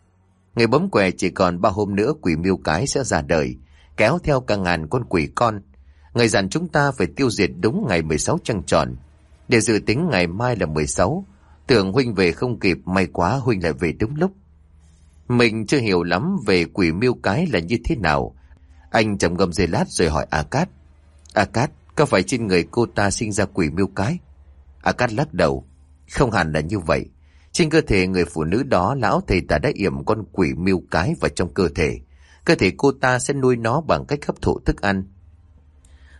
Người bấm què chỉ còn ba hôm nữa quỷ miêu cái sẽ ra đời, kéo theo cả ngàn con quỷ con. Người dặn chúng ta phải tiêu diệt đúng ngày 16 trăng tròn. Để dự tính ngày mai là 16, tưởng huynh về không kịp, may quá huynh lại về đúng lúc. Mình chưa hiểu lắm về quỷ miêu cái là như thế nào. Anh trầm ngâm dây lát rồi hỏi A Cát. A Cát, có phải trên người cô ta sinh ra quỷ miêu cái? A Cát lắc đầu. Không hẳn là như vậy. Trên cơ thể người phụ nữ đó, lão thầy ta đã yểm con quỷ miêu cái vào trong cơ thể. Cơ thể cô ta sẽ nuôi nó bằng cách hấp thụ thức ăn.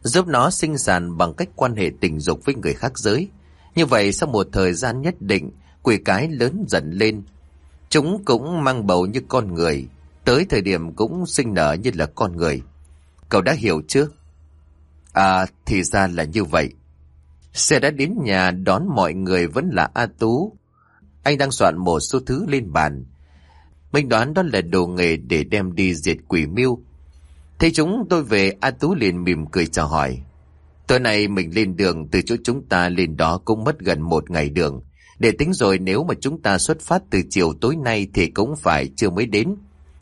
Giúp nó sinh sản bằng cách quan hệ tình dục với người khác giới. Như vậy sau một thời gian nhất định, quỷ cái lớn dần lên. Chúng cũng mang bầu như con người, tới thời điểm cũng sinh nở như là con người. Cậu đã hiểu chưa? À, thì ra là như vậy. Xe đã đến nhà đón mọi người vẫn là A Tú. Anh đang soạn một số thứ lên bàn. Mình đoán đó là đồ nghề để đem đi diệt quỷ miêu. Thấy chúng tôi về, A Tú liền mỉm cười chào hỏi. Tối nay mình lên đường từ chỗ chúng ta lên đó cũng mất gần một ngày đường. Để tính rồi nếu mà chúng ta xuất phát từ chiều tối nay thì cũng phải chưa mới đến.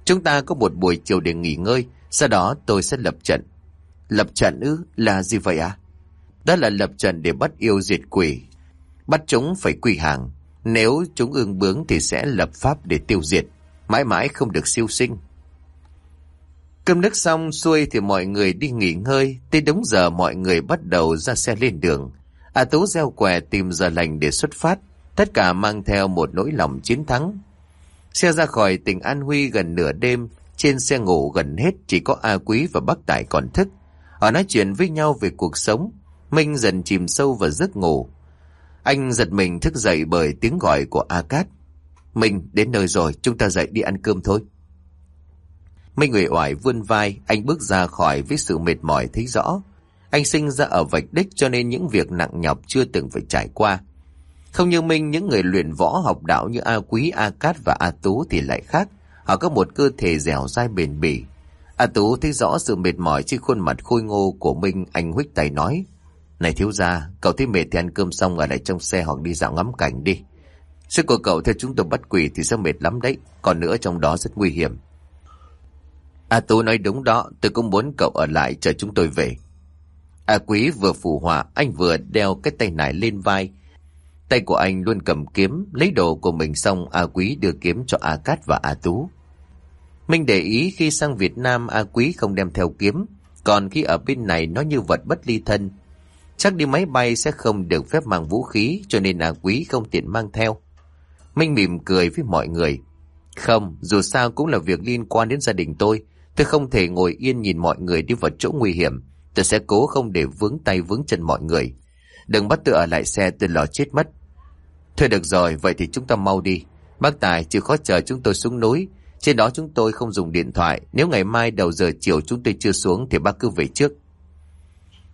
Chúng ta có một buổi chiều để nghỉ ngơi, sau đó tôi sẽ lập trận. Lập trận ư? Là gì vậy à? Đó là lập trận để bắt yêu diệt quỷ. Bắt chúng phải quỳ hàng. Nếu chúng ương bướng thì sẽ lập pháp để tiêu diệt. Mãi mãi không được siêu sinh. Cơm nước xong xuôi thì mọi người đi nghỉ ngơi. Tới đúng giờ mọi người bắt đầu ra xe lên đường. A Tú gieo què tìm giờ lành để xuất phát. Tất cả mang theo một nỗi lòng chiến thắng. Xe ra khỏi tỉnh An Huy gần nửa đêm. Trên xe ngủ gần hết chỉ có A Quý và Bắc Tài còn thức. Họ nói chuyện với nhau về cuộc sống. Minh dần chìm sâu vào giấc ngủ. Anh giật mình thức dậy bởi tiếng gọi của A Cát. Minh, đến nơi rồi, chúng ta dậy đi ăn cơm thôi. Minh uể oải vươn vai, anh bước ra khỏi với sự mệt mỏi thấy rõ. Anh sinh ra ở vạch đích cho nên những việc nặng nhọc chưa từng phải trải qua. Không như Minh những người luyện võ học đạo như A Quý, A Cát và A Tú thì lại khác. Họ có một cơ thể dẻo dai bền bỉ. A Tú thấy rõ sự mệt mỏi trên khuôn mặt khôi ngô của Minh, anh huých tay nói. Này thiếu gia, cậu thấy mệt thì ăn cơm xong ở lại trong xe hoặc đi dạo ngắm cảnh đi. Sức của cậu theo chúng tôi bắt quỷ thì sẽ mệt lắm đấy, còn nữa trong đó rất nguy hiểm. A Tú nói đúng đó, tôi cũng muốn cậu ở lại chờ chúng tôi về. A Quý vừa phủ họa, anh vừa đeo cái tay nải lên vai. Tay của anh luôn cầm kiếm, lấy đồ của mình xong A Quý đưa kiếm cho A Cát và A Tú. Minh để ý khi sang Việt Nam A Quý không đem theo kiếm, còn khi ở bên này nó như vật bất ly thân. Chắc đi máy bay sẽ không được phép mang vũ khí cho nên A Quý không tiện mang theo. Minh mỉm cười với mọi người. Không, dù sao cũng là việc liên quan đến gia đình tôi. Tôi không thể ngồi yên nhìn mọi người đi vào chỗ nguy hiểm. Tôi sẽ cố không để vướng tay vướng chân mọi người. Đừng bắt tôi ở lại xe tôi lo chết mất. Thôi được rồi, vậy thì chúng ta mau đi. Bác Tài chịu khó chờ chúng tôi xuống núi. Trên đó chúng tôi không dùng điện thoại. Nếu ngày mai đầu giờ chiều chúng tôi chưa xuống thì bác cứ về trước.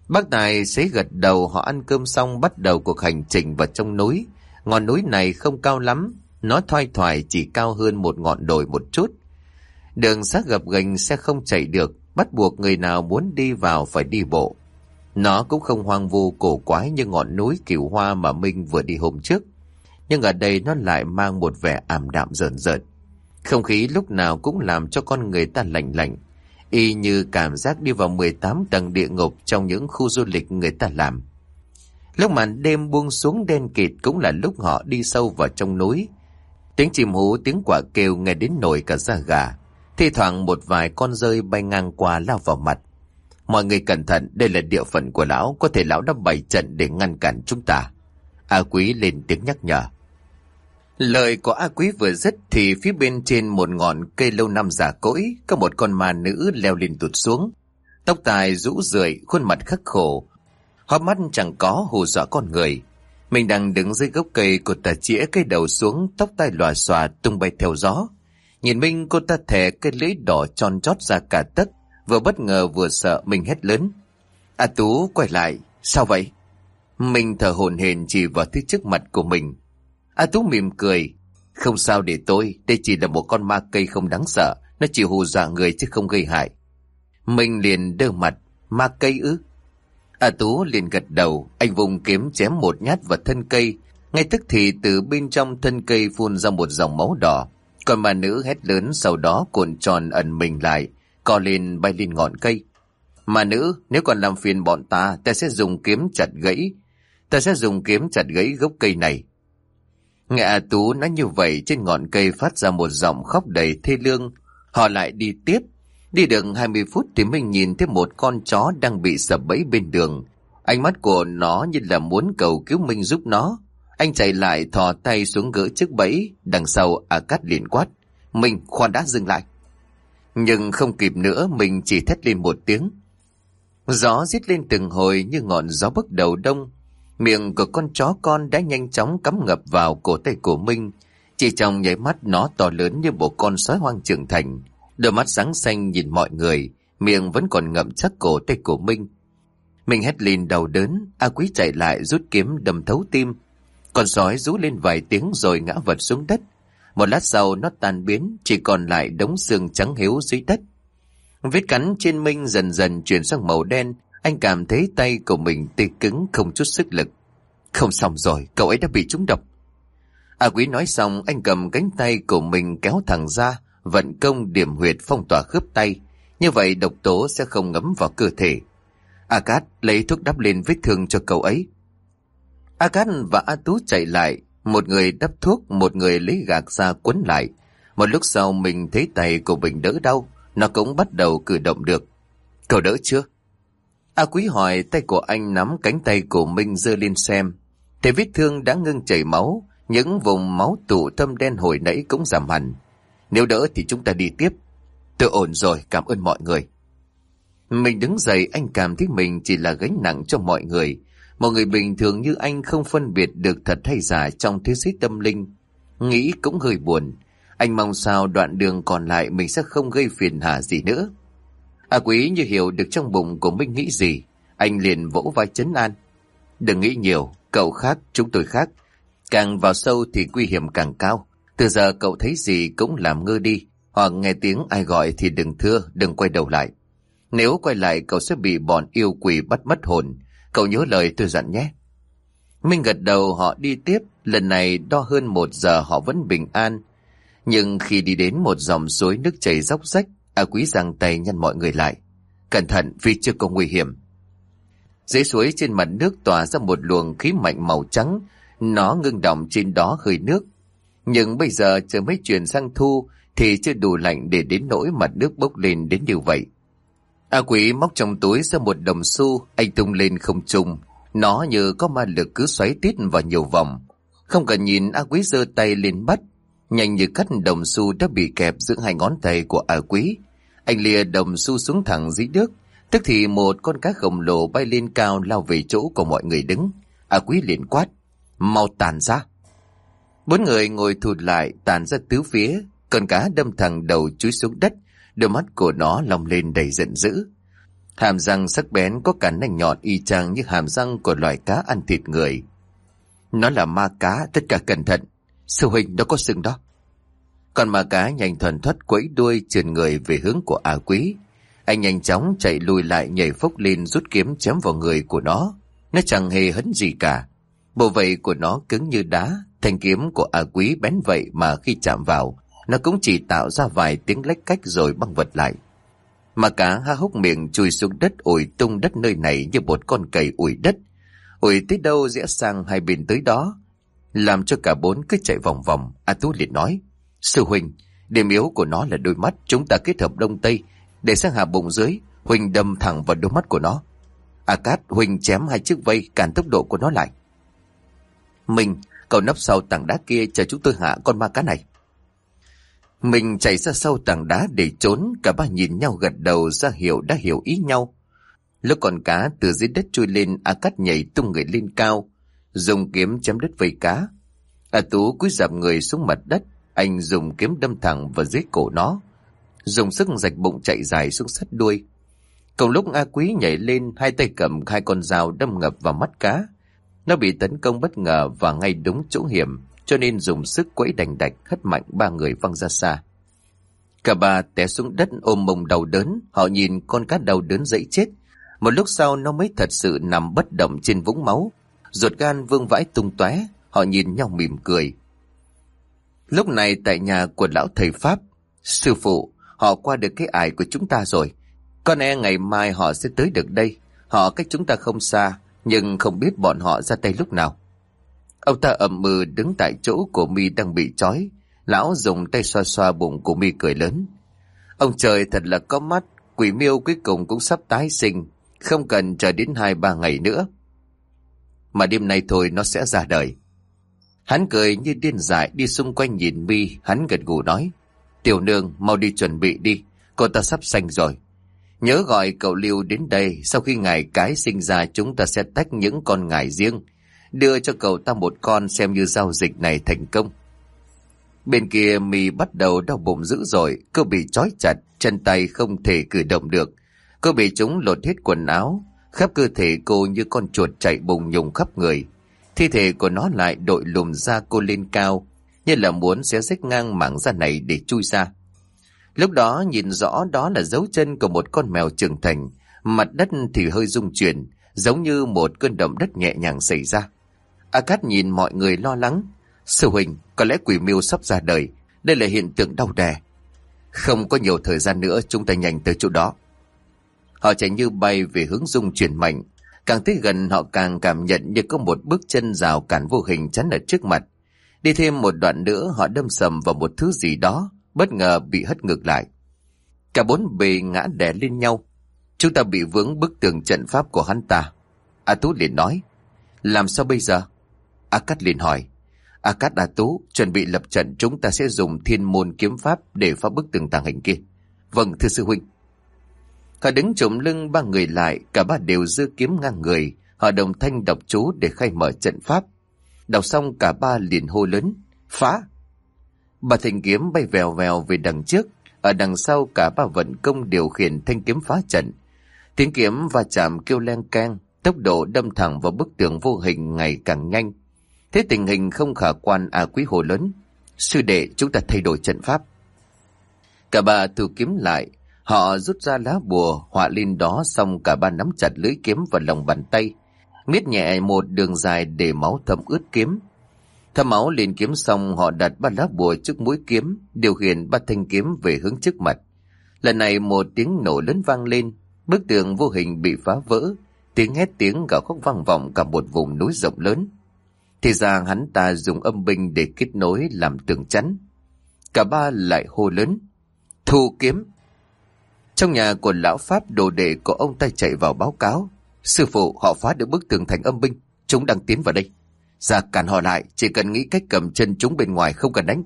Bác Tài xế gật đầu họ ăn cơm xong bắt đầu cuộc hành trình vào trong núi. Ngọn núi này không cao lắm, nó thoai thoải chỉ cao hơn một ngọn đồi một chút. Đường sát gập ghềnh sẽ không chạy được, bắt buộc người nào muốn đi vào phải đi bộ. Nó cũng không hoang vu cổ quái như ngọn núi kiều hoa mà Minh vừa đi hôm trước. Nhưng ở đây nó lại mang một vẻ ảm đạm rợn rợn. Không khí lúc nào cũng làm cho con người ta lạnh lạnh. Y như cảm giác đi vào 18 tầng địa ngục trong những khu du lịch người ta làm. Lúc màn đêm buông xuống đen kịt cũng là lúc họ đi sâu vào trong núi. Tiếng chim hú, tiếng quả kêu nghe đến nổi cả da gà. Thì thoảng một vài con rơi bay ngang qua lao vào mặt. Mọi người cẩn thận, đây là địa phận của lão, có thể lão đã bày trận để ngăn cản chúng ta. A Quý lên tiếng nhắc nhở. Lời của A Quý vừa dứt thì phía bên trên một ngọn cây lâu năm giả cỗi có một con ma nữ leo lên tụt xuống. Tóc tài rũ rượi, khuôn mặt khắc khổ, Hóa mắt chẳng có hù dọa con người. Mình đang đứng dưới gốc cây cô ta chĩa cái đầu xuống tóc tai lòa xòa tung bay theo gió. Nhìn Minh cô ta thẻ cái lưỡi đỏ tròn chót ra cả tấc vừa bất ngờ vừa sợ mình hét lớn. A Tú quay lại, sao vậy? Mình thở hồn hển chỉ vào thứ trước mặt của mình. A Tú mỉm cười, không sao để tôi, đây chỉ là một con ma cây không đáng sợ, nó chỉ hù dọa người chứ không gây hại. Mình liền đơ mặt, ma cây ư? A Tú liền gật đầu, anh vùng kiếm chém một nhát vào thân cây. Ngay tức thì từ bên trong thân cây phun ra một dòng máu đỏ. Còn bà nữ hét lớn sau đó cuộn tròn ẩn mình lại, co lên bay lên ngọn cây. Mà nữ, nếu còn làm phiền bọn ta, ta sẽ dùng kiếm chặt gãy. Ta sẽ dùng kiếm chặt gãy gốc cây này. Nghe A Tú nói như vậy trên ngọn cây phát ra một giọng khóc đầy thê lương. Họ lại đi tiếp, Đi được 20 phút thì mình nhìn thấy một con chó đang bị sập bẫy bên đường. Ánh mắt của nó như là muốn cầu cứu Minh giúp nó. Anh chạy lại thò tay xuống gỡ chiếc bẫy, đằng sau à cắt liền quát. Mình khoan đã dừng lại. Nhưng không kịp nữa, mình chỉ thét lên một tiếng. Gió rít lên từng hồi như ngọn gió bấc đầu đông. Miệng của con chó con đã nhanh chóng cắm ngập vào cổ tay của Minh. Chỉ trong nháy mắt nó to lớn như bộ con sói hoang trưởng thành. Đôi mắt sáng xanh nhìn mọi người, miệng vẫn còn ngậm chắc cổ tay của Minh. Minh hét lên đầu đớn, A Quý chạy lại rút kiếm đâm thấu tim. Con sói rú lên vài tiếng rồi ngã vật xuống đất. Một lát sau nó tan biến, chỉ còn lại đống xương trắng hiếu dưới đất. Vết cắn trên Minh dần dần chuyển sang màu đen, anh cảm thấy tay của mình tê cứng không chút sức lực. Không xong rồi, cậu ấy đã bị trúng độc. A Quý nói xong, anh cầm cánh tay của mình kéo thẳng ra, vận công điểm huyệt phong tỏa khớp tay, như vậy độc tố sẽ không ngấm vào cơ thể. A Cát lấy thuốc đắp lên vết thương cho cậu ấy. A Cát và A Tú chạy lại, một người đắp thuốc, một người lấy gạc ra quấn lại. Một lúc sau mình thấy tay của mình đỡ đau, nó cũng bắt đầu cử động được. Cậu đỡ chưa? A Quý hỏi tay của anh nắm cánh tay của Minh dơ lên xem. Thấy vết thương đã ngưng chảy máu, những vùng máu tụ thâm đen hồi nãy cũng giảm hẳn. Nếu đỡ thì chúng ta đi tiếp. Tôi ổn rồi, cảm ơn mọi người. Mình đứng dậy, anh cảm thấy mình chỉ là gánh nặng cho mọi người. Một người bình thường như anh không phân biệt được thật hay giả trong thế giới tâm linh. Nghĩ cũng hơi buồn. Anh mong sao đoạn đường còn lại mình sẽ không gây phiền hà gì nữa. A quý như hiểu được trong bụng của minh nghĩ gì. Anh liền vỗ vai chấn an. Đừng nghĩ nhiều, cậu khác, chúng tôi khác. Càng vào sâu thì nguy hiểm càng cao. Từ giờ cậu thấy gì cũng làm ngơ đi, hoặc nghe tiếng ai gọi thì đừng thưa, đừng quay đầu lại. Nếu quay lại cậu sẽ bị bọn yêu quỷ bắt mất hồn. Cậu nhớ lời tôi dặn nhé. Minh gật đầu họ đi tiếp, lần này đo hơn một giờ họ vẫn bình an. Nhưng khi đi đến một dòng suối nước chảy róc rách, A Quý giang tay nhăn mọi người lại. Cẩn thận vì chưa có nguy hiểm. Dưới suối trên mặt nước tỏa ra một luồng khí mạnh màu trắng, nó ngưng động trên đó hơi nước. Nhưng bây giờ chờ mới chuyển sang thu thì chưa đủ lạnh để đến nỗi mặt nước bốc lên đến điều vậy. A quý móc trong túi ra một đồng xu, anh tung lên không trung. Nó như có ma lực cứ xoáy tít vào nhiều vòng. Không cần nhìn A quý giơ tay lên bắt. Nhanh như cắt đồng xu đã bị kẹp giữa hai ngón tay của A quý. Anh lìa đồng xu xuống thẳng dưới nước. Tức thì một con cá khổng lồ bay lên cao lao về chỗ của mọi người đứng. A quý liền quát. Mau tàn ra. Bốn người ngồi thụt lại tàn ra tứ phía. Con cá đâm thẳng đầu chúi xuống đất Đôi mắt của nó long lên đầy giận dữ. Hàm răng sắc bén có cả nanh nhọn y chang như hàm răng của loài cá ăn thịt người. Nó là ma cá, tất cả cẩn thận. Sư huynh nó có sừng đó. Còn ma cá nhanh thuần thoát quẫy đuôi trườn người về hướng của A Quý. Anh nhanh chóng chạy lùi lại nhảy phốc lên rút kiếm chém vào người của nó. Nó chẳng hề hấn gì cả. Bộ vậy của nó cứng như đá, thanh kiếm của A Quý bén vậy mà khi chạm vào, nó cũng chỉ tạo ra vài tiếng lách cách rồi băng vật lại. Mà cả ha hốc miệng chui xuống đất ủi tung đất nơi này như một con cầy ủi đất. Ủi tới đâu rẽ sang hai bên tới đó. Làm cho cả bốn cứ chạy vòng vòng. A Tú liền nói. Sư huỳnh điểm yếu của nó là đôi mắt. Chúng ta kết hợp đông tây. Để sang hạ bụng dưới. huỳnh đâm thẳng vào đôi mắt của nó. A Cát, huỳnh chém hai chiếc vây cản tốc độ của nó lại. Mình, cậu nấp sau tảng đá kia chờ chúng tôi hạ con ma cá này. Mình chạy ra sau tảng đá để trốn, cả ba nhìn nhau gật đầu ra hiểu đã hiểu ý nhau. Lúc con cá từ dưới đất chui lên, A Cát nhảy tung người lên cao, dùng kiếm chém đất vây cá. A Tú cúi dạp người xuống mặt đất, anh dùng kiếm đâm thẳng vào dưới cổ nó, dùng sức rạch bụng chạy dài xuống sắt đuôi. Cùng lúc A Quý nhảy lên, hai tay cầm hai con dao đâm ngập vào mắt cá. Nó bị tấn công bất ngờ và ngay đúng chỗ hiểm, cho nên dùng sức quẫy đành đạch hất mạnh ba người văng ra xa. Cả ba té xuống đất ôm mông đau đớn, họ nhìn con cá đau đớn dậy chết. Một lúc sau nó mới thật sự nằm bất động trên vũng máu, ruột gan vương vãi tung tóe, họ nhìn nhau mỉm cười. Lúc này tại nhà của lão thầy Pháp, sư phụ, họ qua được cái ải của chúng ta rồi. Con e ngày mai họ sẽ tới được đây. Họ cách chúng ta không xa, nhưng không biết bọn họ ra tay lúc nào. Ông ta ẩm mừ đứng tại chỗ của mi đang bị trói. Lão dùng tay xoa xoa bụng của mi cười lớn. Ông trời thật là có mắt, quỷ miêu cuối cùng cũng sắp tái sinh, không cần chờ đến hai ba ngày nữa. Mà đêm nay thôi nó sẽ ra đời. Hắn cười như điên dại đi xung quanh nhìn mi, hắn gật gù nói. Tiểu nương, mau đi chuẩn bị đi, cô ta sắp sanh rồi. Nhớ gọi cậu Lưu đến đây, sau khi ngài cái sinh ra chúng ta sẽ tách những con ngài riêng, đưa cho cậu ta một con xem như giao dịch này thành công. Bên kia mì bắt đầu đau bụng dữ dội, cô bị trói chặt, chân tay không thể cử động được. Cô bị chúng lột hết quần áo, khắp cơ thể cô như con chuột chạy bùng nhùng khắp người. Thi thể của nó lại đội lùm da cô lên cao, như là muốn xé rách ngang mảng da này để chui ra. Lúc đó nhìn rõ đó là dấu chân của một con mèo trưởng thành, mặt đất thì hơi rung chuyển, giống như một cơn động đất nhẹ nhàng xảy ra. A Cát nhìn mọi người lo lắng. Sư huynh, có lẽ quỷ miêu sắp ra đời. Đây là hiện tượng đau đẻ. Không có nhiều thời gian nữa chúng ta nhanh tới chỗ đó. Họ chạy như bay về hướng dung chuyển mạnh. Càng tới gần họ càng cảm nhận như có một bước chân rào cản vô hình chắn ở trước mặt. Đi thêm một đoạn nữa họ đâm sầm vào một thứ gì đó, bất ngờ bị hất ngược lại. Cả bốn bề ngã đè lên nhau. Chúng ta bị vướng bức tường trận pháp của hắn ta. A Tú liền nói, làm sao bây giờ? A Cát liền hỏi. A Cát A Tú, chuẩn bị lập trận chúng ta sẽ dùng thiên môn kiếm pháp để phá bức tường tàng hình kia. Vâng, thưa sư huynh. Họ đứng trộm lưng ba người lại, cả ba đều dư kiếm ngang người, họ đồng thanh đọc chú để khai mở trận pháp. Đọc xong cả ba liền hô lớn, phá! Bà thanh kiếm bay vèo vèo về đằng trước, ở đằng sau cả ba vận công điều khiển thanh kiếm phá trận. Tiếng kiếm va chạm kêu len keng, tốc độ đâm thẳng vào bức tường vô hình ngày càng nhanh. Thế tình hình không khả quan à quý hồ lớn. Sư đệ chúng ta thay đổi trận pháp. Cả ba thu kiếm lại. Họ rút ra lá bùa họa lên đó xong cả ba nắm chặt lưỡi kiếm vào lòng bàn tay. Miết nhẹ một đường dài để máu thấm ướt kiếm. Thấm máu lên kiếm xong họ đặt ba lá bùa trước mũi kiếm, điều khiển ba thanh kiếm về hướng trước mặt. Lần này một tiếng nổ lớn vang lên, bức tường vô hình bị phá vỡ, tiếng hét tiếng gào khóc vang vọng cả một vùng núi rộng lớn. Thì ra hắn ta dùng âm binh để kết nối làm tường chắn. Cả ba lại hô lớn. Thu kiếm! Trong nhà của lão Pháp đồ đệ của ông ta chạy vào báo cáo. Sư phụ họ phá được bức tường thành âm binh. Chúng đang tiến vào đây. Ra cản họ lại, chỉ cần nghĩ cách cầm chân chúng bên ngoài không cần đánh.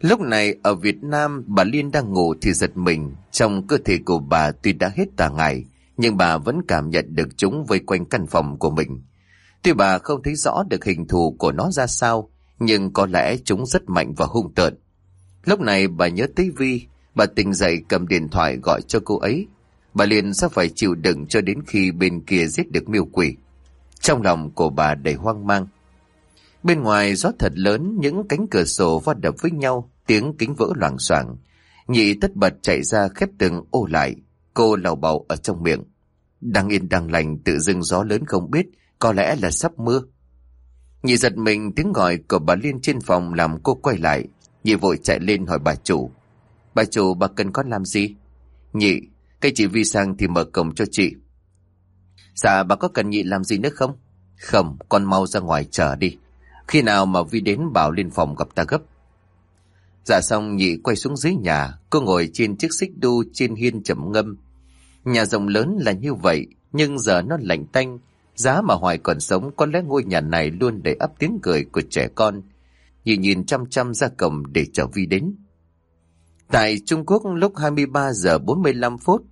Lúc này ở Việt Nam bà Liên đang ngủ thì giật mình. Trong cơ thể của bà tuy đã hết tà ngày, nhưng bà vẫn cảm nhận được chúng vây quanh căn phòng của mình. Tuy bà không thấy rõ được hình thù của nó ra sao, nhưng có lẽ chúng rất mạnh và hung tợn. Lúc này bà nhớ tới Vi, bà tỉnh dậy cầm điện thoại gọi cho cô ấy. Bà liền sẽ phải chịu đựng cho đến khi bên kia giết được miêu quỷ. Trong lòng của bà đầy hoang mang. Bên ngoài gió thật lớn, những cánh cửa sổ va đập với nhau, tiếng kính vỡ loảng xoảng. Nhị tất bật chạy ra khép từng ô lại, cô lầu bầu ở trong miệng. Đang yên đang lành tự dưng gió lớn không biết, có lẽ là sắp mưa. Nhị giật mình tiếng gọi của bà Liên trên phòng làm cô quay lại. Nhị vội chạy lên hỏi bà chủ. Bà chủ bà cần con làm gì? Nhị, cây chị Vi sang thì mở cổng cho chị. Dạ bà có cần nhị làm gì nữa không? Không, con mau ra ngoài chờ đi. Khi nào mà Vi đến bảo lên phòng gặp ta gấp. Dạ xong nhị quay xuống dưới nhà, cô ngồi trên chiếc xích đu trên hiên chậm ngâm. Nhà rộng lớn là như vậy, nhưng giờ nó lạnh tanh, Giá mà Hoài còn sống có lẽ ngôi nhà này luôn đầy ấp tiếng cười của trẻ con. nhị nhìn chăm chăm ra cổng để chờ Vi đến. Tại Trung Quốc lúc 23 giờ 45 phút,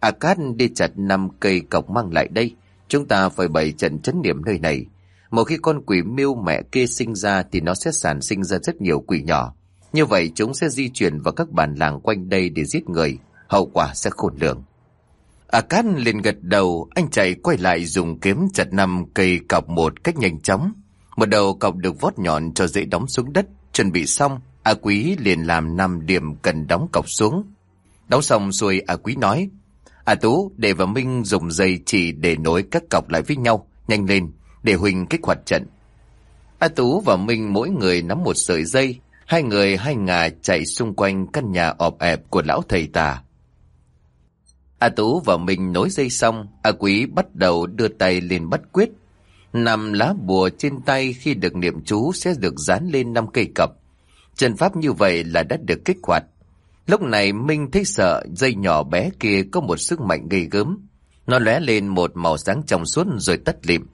Akkad đi chặt 5 cây cọc mang lại đây. Chúng ta phải bày trận chấn điểm nơi này. Một khi con quỷ miêu mẹ kia sinh ra thì nó sẽ sản sinh ra rất nhiều quỷ nhỏ. Như vậy chúng sẽ di chuyển vào các bản làng quanh đây để giết người. Hậu quả sẽ khôn lường. Akkad liền gật đầu, anh chạy quay lại dùng kiếm chặt năm cây cọc một cách nhanh chóng. Một đầu cọc được vót nhọn cho dễ đóng xuống đất, chuẩn bị xong, A Quý liền làm năm điểm cần đóng cọc xuống. Đóng xong xuôi A Quý nói, A Tú, để và Minh dùng dây chỉ để nối các cọc lại với nhau, nhanh lên, để Huỳnh kích hoạt trận. A Tú và Minh mỗi người nắm một sợi dây, hai người hai ngà chạy xung quanh căn nhà ọp ẹp của lão thầy tà. A Tú và Minh nối dây xong, A Quý bắt đầu đưa tay lên bắt quyết. Nằm lá bùa trên tay khi được niệm chú sẽ được dán lên năm cây cọc. Trần pháp như vậy là đã được kích hoạt. Lúc này Minh thấy sợ dây nhỏ bé kia có một sức mạnh gây gớm. Nó lóe lên một màu sáng trong suốt rồi tắt lịm.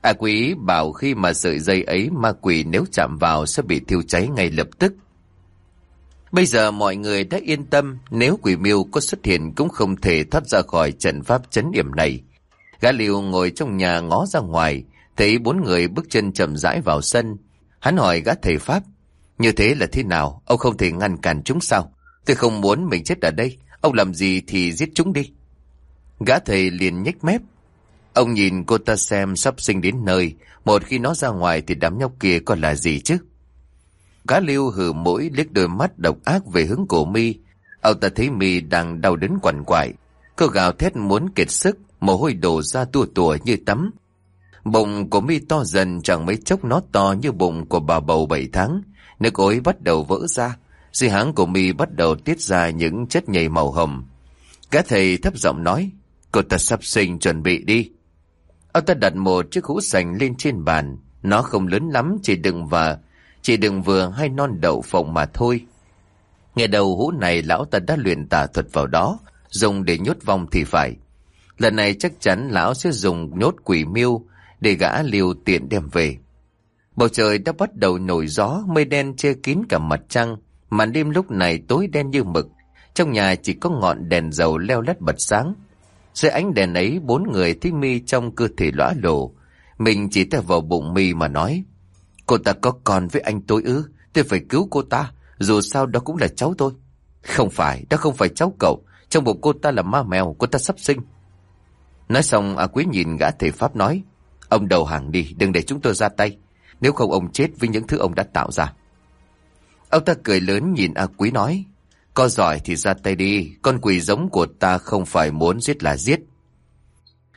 A quý bảo khi mà sợi dây ấy ma quỷ nếu chạm vào sẽ bị thiêu cháy ngay lập tức. Bây giờ mọi người đã yên tâm, nếu quỷ miêu có xuất hiện cũng không thể thoát ra khỏi trận pháp chấn điểm này. Gã liều ngồi trong nhà ngó ra ngoài, thấy bốn người bước chân chậm rãi vào sân. Hắn hỏi gã thầy Pháp, như thế là thế nào, ông không thể ngăn cản chúng sao? Tôi không muốn mình chết ở đây, ông làm gì thì giết chúng đi. Gã thầy liền nhếch mép. Ông nhìn cô ta xem sắp sinh đến nơi, một khi nó ra ngoài thì đám nhóc kia còn là gì chứ? Cá lưu hử mũi liếc đôi mắt độc ác về hướng cổ mi. Ông ta thấy mi đang đau đớn quằn quại. Cô gào thét muốn kiệt sức, mồ hôi đổ ra tua tùa như tắm. Bụng của mi to dần chẳng mấy chốc nó to như bụng của bà bầu 7 tháng. Nước ối bắt đầu vỡ ra. Dưới háng của mi bắt đầu tiết ra những chất nhầy màu hồng. Gã thầy thấp giọng nói, cô ta sắp sinh chuẩn bị đi. Ông ta đặt một chiếc hũ sành lên trên bàn. Nó không lớn lắm, chỉ đựng và chỉ đừng vừa hai non đậu phộng mà thôi. Nghe đầu hũ này lão ta đã luyện tà thuật vào đó, dùng để nhốt vong thì phải. Lần này chắc chắn lão sẽ dùng nhốt quỷ miêu để gã liều tiện đem về. Bầu trời đã bắt đầu nổi gió, mây đen che kín cả mặt trăng, màn đêm lúc này tối đen như mực. Trong nhà chỉ có ngọn đèn dầu leo lét bật sáng. Dưới ánh đèn ấy, bốn người thích mi trong cơ thể lõa lồ. Mình chỉ tay vào bụng mi mà nói. Cô ta có con với anh tôi ư Tôi phải cứu cô ta Dù sao đó cũng là cháu tôi Không phải, đó không phải cháu cậu Trong bụng cô ta là ma mèo, cô ta sắp sinh Nói xong A Quý nhìn gã thể Pháp nói Ông đầu hàng đi, đừng để chúng tôi ra tay nếu không ông chết với những thứ ông đã tạo ra. Ông ta cười lớn nhìn A Quý nói. Có giỏi thì ra tay đi. Con quỷ giống của ta không phải muốn giết là giết.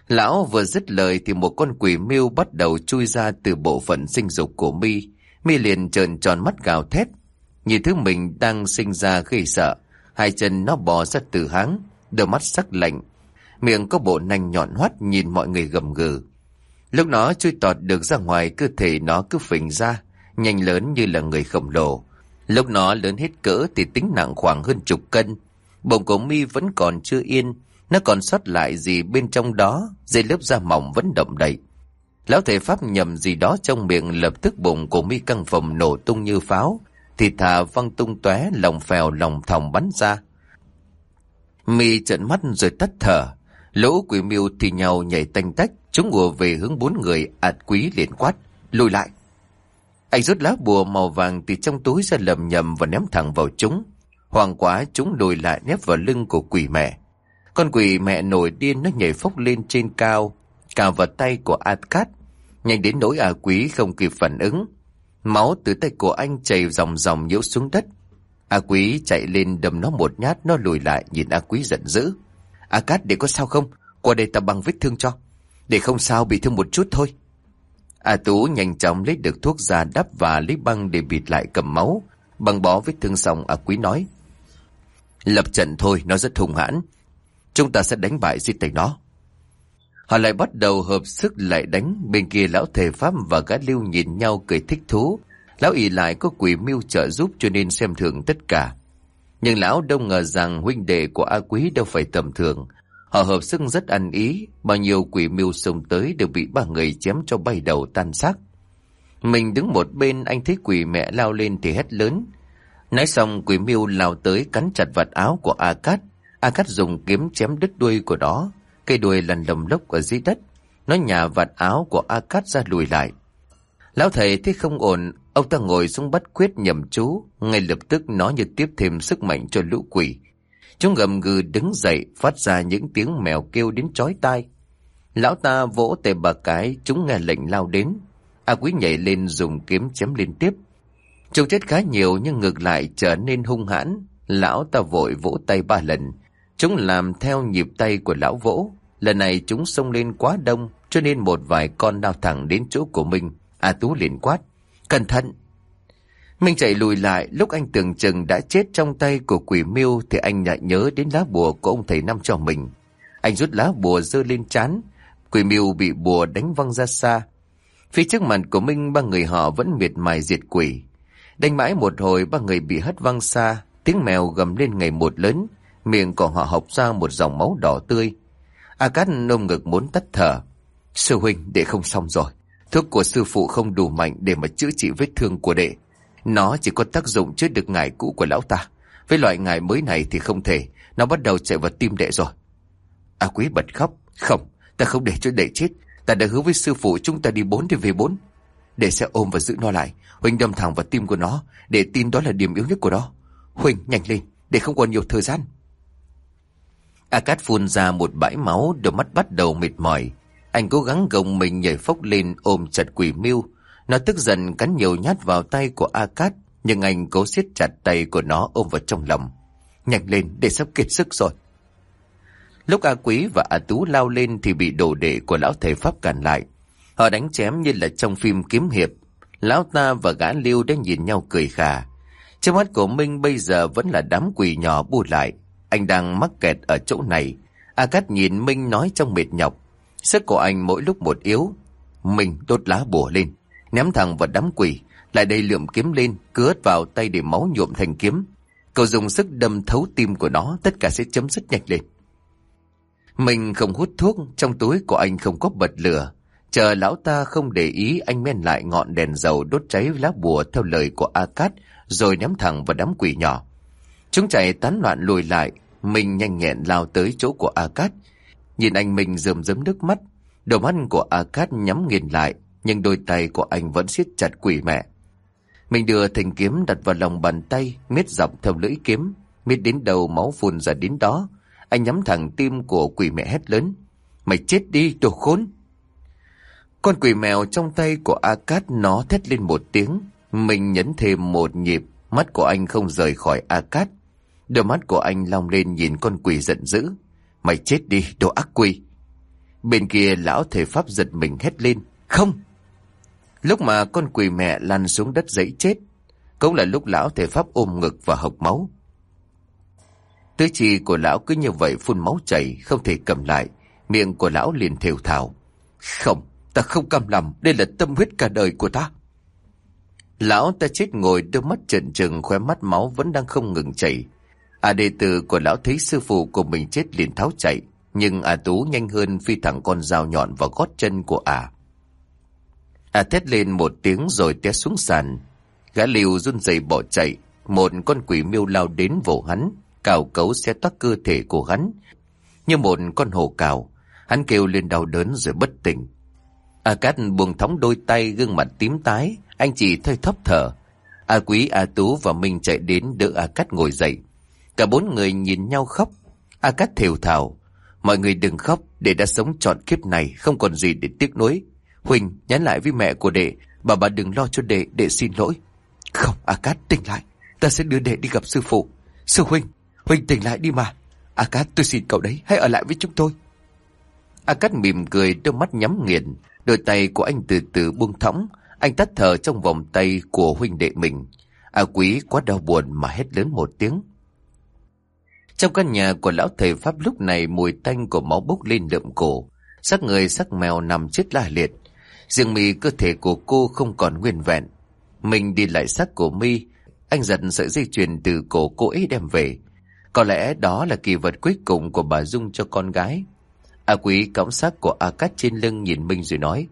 Lão vừa dứt lời thì một con quỷ miêu bắt đầu chui ra từ bộ phận sinh dục của mi. Mi liền trợn tròn mắt gào thét. Nhìn thứ mình đang sinh ra gây sợ. Hai chân nó bò ra từ háng, đôi mắt sắc lạnh. Miệng có bộ nanh nhọn hoắt nhìn mọi người gầm gừ. Lúc nó chui tọt được ra ngoài cơ thể nó cứ phình ra, nhanh lớn như là người khổng lồ. Lúc nó lớn hết cỡ thì tính nặng khoảng hơn chục cân. Bồng của mi vẫn còn chưa yên, nó còn sót lại gì bên trong đó, dây lớp da mỏng vẫn động đậy. Lão thể pháp nhầm gì đó trong miệng lập tức bụng của mi căng phòng nổ tung như pháo, thịt thà văng tung tóe lòng phèo lòng thòng bắn ra. Mi trợn mắt rồi tắt thở, lỗ quỷ miêu thì nhau nhảy tanh tách, chúng ùa về hướng bốn người ạt quý liền quát, lùi lại. Anh rút lá bùa màu vàng từ trong túi ra lầm nhầm và ném thẳng vào chúng. Hoàng quá chúng lùi lại nép vào lưng của quỷ mẹ. Con quỷ mẹ nổi điên nó nhảy phốc lên trên cao, cào vào tay của Atkat. Nhanh đến nỗi à quý không kịp phản ứng. Máu từ tay của anh chảy dòng dòng nhiễu xuống đất. A quý chạy lên đâm nó một nhát nó lùi lại nhìn A quý giận dữ. A cát để có sao không? Qua đây ta bằng vết thương cho. Để không sao bị thương một chút thôi. A Tú nhanh chóng lấy được thuốc ra đắp và lấy băng để bịt lại cầm máu. Băng bó vết thương xong A Quý nói. Lập trận thôi, nó rất hung hãn. Chúng ta sẽ đánh bại giết tay nó. Họ lại bắt đầu hợp sức lại đánh. Bên kia lão thề pháp và gã lưu nhìn nhau cười thích thú. Lão ỉ lại có quỷ mưu trợ giúp cho nên xem thường tất cả. Nhưng lão đâu ngờ rằng huynh đệ của A Quý đâu phải tầm thường. Họ hợp sức rất ăn ý, bao nhiêu quỷ mưu xông tới đều bị ba người chém cho bay đầu tan xác. Mình đứng một bên anh thấy quỷ mẹ lao lên thì hét lớn. Nói xong quỷ miêu lao tới cắn chặt vạt áo của A Cát. A Cát dùng kiếm chém đứt đuôi của nó cây đuôi lần lầm lốc ở dưới đất. Nó nhả vạt áo của A Cát ra lùi lại. Lão thầy thấy không ổn, ông ta ngồi xuống bắt quyết nhầm chú, ngay lập tức nó như tiếp thêm sức mạnh cho lũ quỷ. Chúng gầm gừ đứng dậy, phát ra những tiếng mèo kêu đến chói tai. Lão ta vỗ tề bà cái, chúng nghe lệnh lao đến. A quý nhảy lên dùng kiếm chém liên tiếp. Chúng chết khá nhiều nhưng ngược lại trở nên hung hãn. Lão ta vội vỗ tay ba lần. Chúng làm theo nhịp tay của lão vỗ. Lần này chúng xông lên quá đông, cho nên một vài con lao thẳng đến chỗ của mình. A Tú liền quát. Cẩn thận! Minh chạy lùi lại, lúc anh tưởng chừng đã chết trong tay của quỷ miêu thì anh lại nhớ đến lá bùa của ông thầy năm cho mình. Anh rút lá bùa dơ lên chán, quỷ miêu bị bùa đánh văng ra xa. Phía trước mặt của Minh ba người họ vẫn miệt mài diệt quỷ. Đánh mãi một hồi ba người bị hất văng xa, tiếng mèo gầm lên ngày một lớn, miệng của họ học ra một dòng máu đỏ tươi. A Cát nôm ngực muốn tắt thở. Sư huynh, đệ không xong rồi. Thuốc của sư phụ không đủ mạnh để mà chữa trị vết thương của đệ. Nó chỉ có tác dụng chữa được ngải cũ của lão ta. Với loại ngải mới này thì không thể. Nó bắt đầu chạy vào tim đệ rồi. A quý bật khóc. Không, ta không để cho đệ chết. Ta đã hứa với sư phụ chúng ta đi bốn thì về bốn. Đệ sẽ ôm và giữ nó lại. Huynh đâm thẳng vào tim của nó. Để tin đó là điểm yếu nhất của nó. Huynh, nhanh lên. Để không còn nhiều thời gian. A Cát phun ra một bãi máu, đôi mắt bắt đầu mệt mỏi. Anh cố gắng gồng mình nhảy phốc lên ôm chặt quỷ miêu. Nó tức giận cắn nhiều nhát vào tay của A Cát, nhưng anh cố siết chặt tay của nó ôm vào trong lòng. Nhanh lên để sắp kiệt sức rồi. Lúc A Quý và A Tú lao lên thì bị đồ đệ của lão thầy Pháp cản lại. Họ đánh chém như là trong phim kiếm hiệp. Lão ta và gã lưu đang nhìn nhau cười khà. Trong mắt của Minh bây giờ vẫn là đám quỷ nhỏ bu lại. Anh đang mắc kẹt ở chỗ này. A Cát nhìn Minh nói trong mệt nhọc. Sức của anh mỗi lúc một yếu. Minh đốt lá bùa lên ném thẳng vào đám quỷ, lại đây lượm kiếm lên, cướt vào tay để máu nhuộm thành kiếm. Cậu dùng sức đâm thấu tim của nó, tất cả sẽ chấm dứt nhanh lên. Mình không hút thuốc, trong túi của anh không có bật lửa. Chờ lão ta không để ý, anh men lại ngọn đèn dầu đốt cháy lá bùa theo lời của A Cát, rồi ném thẳng vào đám quỷ nhỏ. Chúng chạy tán loạn lùi lại, mình nhanh nhẹn lao tới chỗ của A Cát. Nhìn anh mình rơm rớm nước mắt, đôi mắt của A Cát nhắm nghiền lại, nhưng đôi tay của anh vẫn siết chặt quỷ mẹ. Mình đưa thanh kiếm đặt vào lòng bàn tay, miết dọc theo lưỡi kiếm, miết đến đầu máu phun ra đến đó. Anh nhắm thẳng tim của quỷ mẹ hét lớn. Mày chết đi, đồ khốn! Con quỷ mèo trong tay của Akat nó thét lên một tiếng. Mình nhấn thêm một nhịp, mắt của anh không rời khỏi Akat. Đôi mắt của anh long lên nhìn con quỷ giận dữ. Mày chết đi, đồ ác quỷ. Bên kia lão thể pháp giật mình hét lên. Không! Lúc mà con quỷ mẹ lăn xuống đất dãy chết, cũng là lúc lão thể pháp ôm ngực và hộc máu. Tứ chi của lão cứ như vậy phun máu chảy, không thể cầm lại. Miệng của lão liền thều thào. Không, ta không cam lòng, đây là tâm huyết cả đời của ta. Lão ta chết ngồi đôi mắt trợn trừng khóe mắt máu vẫn đang không ngừng chảy. À đệ tử của lão thấy sư phụ của mình chết liền tháo chạy. Nhưng à tú nhanh hơn phi thẳng con dao nhọn vào gót chân của à. À thét lên một tiếng rồi té xuống sàn. Gã liều run rẩy bỏ chạy. Một con quỷ miêu lao đến vỗ hắn, cào cấu xe toát cơ thể của hắn. Như một con hổ cào, hắn kêu lên đau đớn rồi bất tỉnh. A Cát buông thóng đôi tay gương mặt tím tái, anh chỉ thơi thấp thở. A Quý, A Tú và Minh chạy đến đỡ A Cát ngồi dậy. Cả bốn người nhìn nhau khóc. A Cát thều thào. Mọi người đừng khóc, để đã sống trọn kiếp này, không còn gì để tiếc nuối. Huỳnh nhắn lại với mẹ của đệ, bà bà đừng lo cho đệ, đệ xin lỗi. Không, A Cát tỉnh lại, ta sẽ đưa đệ đi gặp sư phụ. Sư Huỳnh, Huỳnh tỉnh lại đi mà. A Cát tôi xin cậu đấy, hãy ở lại với chúng tôi. A Cát mỉm cười, đôi mắt nhắm nghiền, đôi tay của anh từ từ buông thõng, anh tắt thở trong vòng tay của huynh đệ mình. A Quý quá đau buồn mà hét lớn một tiếng. Trong căn nhà của lão thầy Pháp lúc này mùi tanh của máu bốc lên đậm cổ. Sắc người sắc mèo nằm chết la liệt. Riêng mi cơ thể của cô không còn nguyên vẹn. Mình đi lại xác của mi Anh giật sợi dây chuyền từ cổ cô ấy đem về. Có lẽ đó là kỳ vật cuối cùng của bà Dung cho con gái. A quý cõng xác của A Cát trên lưng nhìn Minh rồi nói.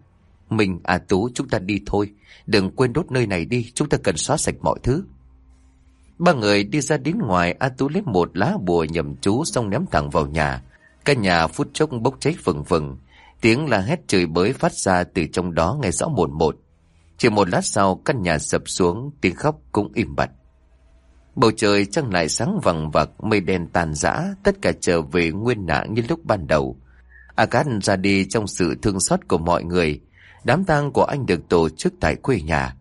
Minh, A Tú chúng ta đi thôi. Đừng quên đốt nơi này đi, chúng ta cần xóa sạch mọi thứ. Ba người đi ra đến ngoài, A Tú lấy một lá bùa nhầm chú xong ném thẳng vào nhà. Căn nhà phút chốc bốc cháy phừng phừng. Tiếng la hét trời bới phát ra từ trong đó nghe rõ một một. Chỉ một lát sau căn nhà sập xuống, tiếng khóc cũng im bặt. Bầu trời trăng lại sáng vằng vặc, mây đen tàn rã, tất cả trở về nguyên nạn như lúc ban đầu. Agat ra đi trong sự thương xót của mọi người. Đám tang của anh được tổ chức tại quê nhà.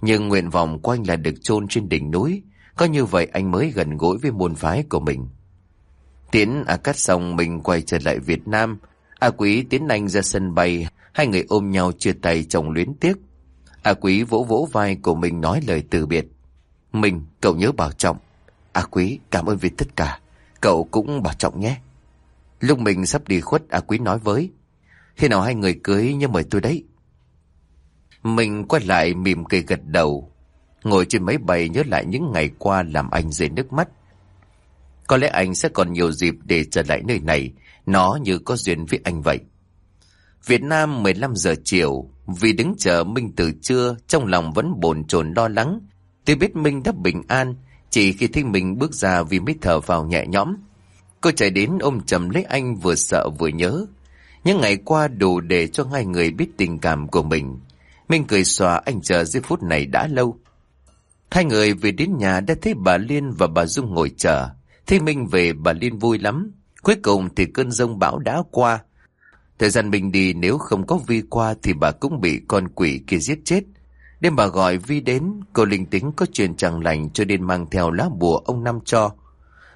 Nhưng nguyện vọng của anh là được chôn trên đỉnh núi. Có như vậy anh mới gần gũi với môn phái của mình. Tiến Agat xong mình quay trở lại Việt Nam. A Quý tiến anh ra sân bay. Hai người ôm nhau chia tay chồng luyến tiếc. A Quý vỗ vỗ vai của mình nói lời từ biệt. Mình, cậu nhớ bảo trọng. A Quý, cảm ơn vì tất cả. Cậu cũng bảo trọng nhé. Lúc mình sắp đi khuất, A Quý nói với. Khi nào hai người cưới nhớ mời tôi đấy. Mình quay lại mỉm cười gật đầu. Ngồi trên máy bay nhớ lại những ngày qua làm anh rơi nước mắt. Có lẽ anh sẽ còn nhiều dịp để trở lại nơi này. Nó như có duyên với anh vậy. Việt Nam 15 giờ chiều, vì đứng chờ Minh từ trưa, trong lòng vẫn bồn chồn lo lắng. Tôi biết Minh đã bình an, chỉ khi thấy mình bước ra vì mới thở vào nhẹ nhõm. Cô chạy đến ôm chầm lấy anh vừa sợ vừa nhớ. Những ngày qua đủ để cho hai người biết tình cảm của mình. Minh cười xòa anh chờ giây phút này đã lâu. Hai người về đến nhà đã thấy bà Liên và bà Dung ngồi chờ. Thấy Minh về bà Liên vui lắm. Cuối cùng thì cơn rông bão đã qua. Thời gian mình đi nếu không có Vi qua thì bà cũng bị con quỷ kia giết chết. Đêm bà gọi Vi đến, cô linh tính có chuyện chẳng lành cho nên mang theo lá bùa ông Năm cho.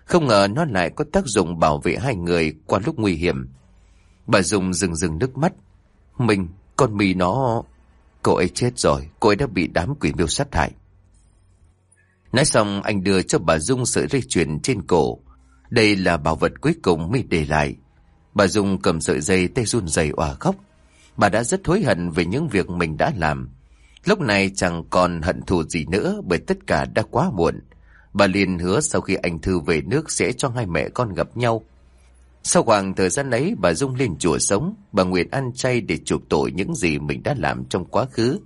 Không ngờ nó lại có tác dụng bảo vệ hai người qua lúc nguy hiểm. Bà Dung rừng rừng nước mắt. Mình, con mì nó... Cô ấy chết rồi, cô ấy đã bị đám quỷ miêu sát hại. Nói xong anh đưa cho bà Dung sợi dây chuyền trên cổ. Đây là bảo vật cuối cùng mới để lại. Bà Dung cầm sợi dây tay run rẩy òa khóc. Bà đã rất hối hận về những việc mình đã làm. Lúc này chẳng còn hận thù gì nữa bởi tất cả đã quá muộn. Bà liền hứa sau khi anh Thư về nước sẽ cho hai mẹ con gặp nhau. Sau khoảng thời gian ấy, bà Dung lên chùa sống, bà Nguyệt ăn chay để chuộc tội những gì mình đã làm trong quá khứ.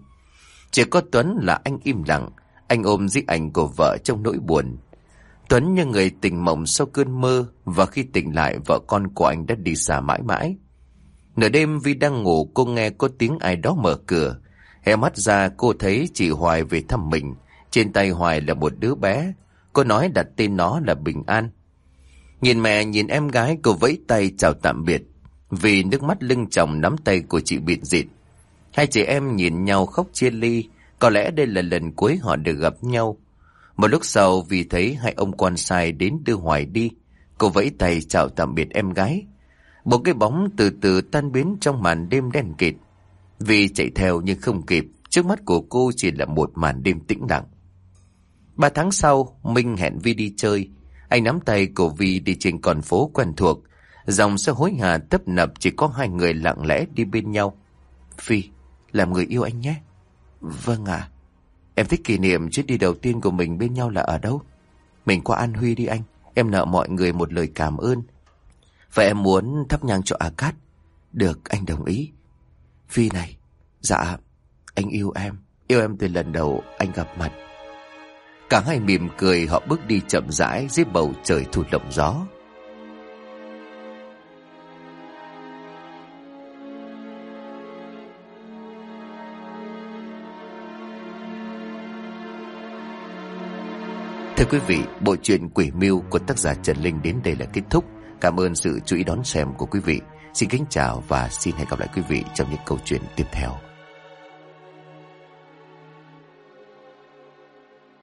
Chỉ có Tuấn là anh im lặng, anh ôm di ảnh của vợ trong nỗi buồn. Tuấn như người tỉnh mộng sau cơn mơ và khi tỉnh lại vợ con của anh đã đi xa mãi mãi. Nửa đêm Vi đang ngủ cô nghe có tiếng ai đó mở cửa. Hé mắt ra cô thấy chị Hoài về thăm mình. Trên tay Hoài là một đứa bé. Cô nói đặt tên nó là Bình An. Nhìn mẹ nhìn em gái cô vẫy tay chào tạm biệt. Vì nước mắt lưng chồng nắm tay của chị bịt dịt. Hai chị em nhìn nhau khóc chia ly, có lẽ đây là lần cuối họ được gặp nhau. Một lúc sau vì thấy hai ông quan sai đến đưa Hoài đi, cô vẫy tay chào tạm biệt em gái. Một cái bóng từ từ tan biến trong màn đêm đen kịt. Vì chạy theo nhưng không kịp, trước mắt của cô chỉ là một màn đêm tĩnh lặng. Ba tháng sau, Minh hẹn Vi đi chơi. Anh nắm tay của Vi đi trên con phố quen thuộc. Dòng xe hối hả tấp nập chỉ có hai người lặng lẽ đi bên nhau. Phi, làm người yêu anh nhé. Vâng ạ. Em thích kỷ niệm chuyến đi đầu tiên của mình bên nhau là ở đâu? Mình qua An Huy đi anh. Em nợ mọi người một lời cảm ơn. Và em muốn thắp nhang cho Akat. Cát. Được, anh đồng ý. Phi này, dạ, anh yêu em. Yêu em từ lần đầu anh gặp mặt. Cả hai mỉm cười họ bước đi chậm rãi dưới bầu trời thu lộng gió. Quý vị, bộ truyện Quỷ Mưu của tác giả Trần Linh đến đây là kết thúc. Cảm ơn sự chú ý đón xem của quý vị. Xin kính chào và xin hẹn gặp lại quý vị trong những câu chuyện tiếp theo.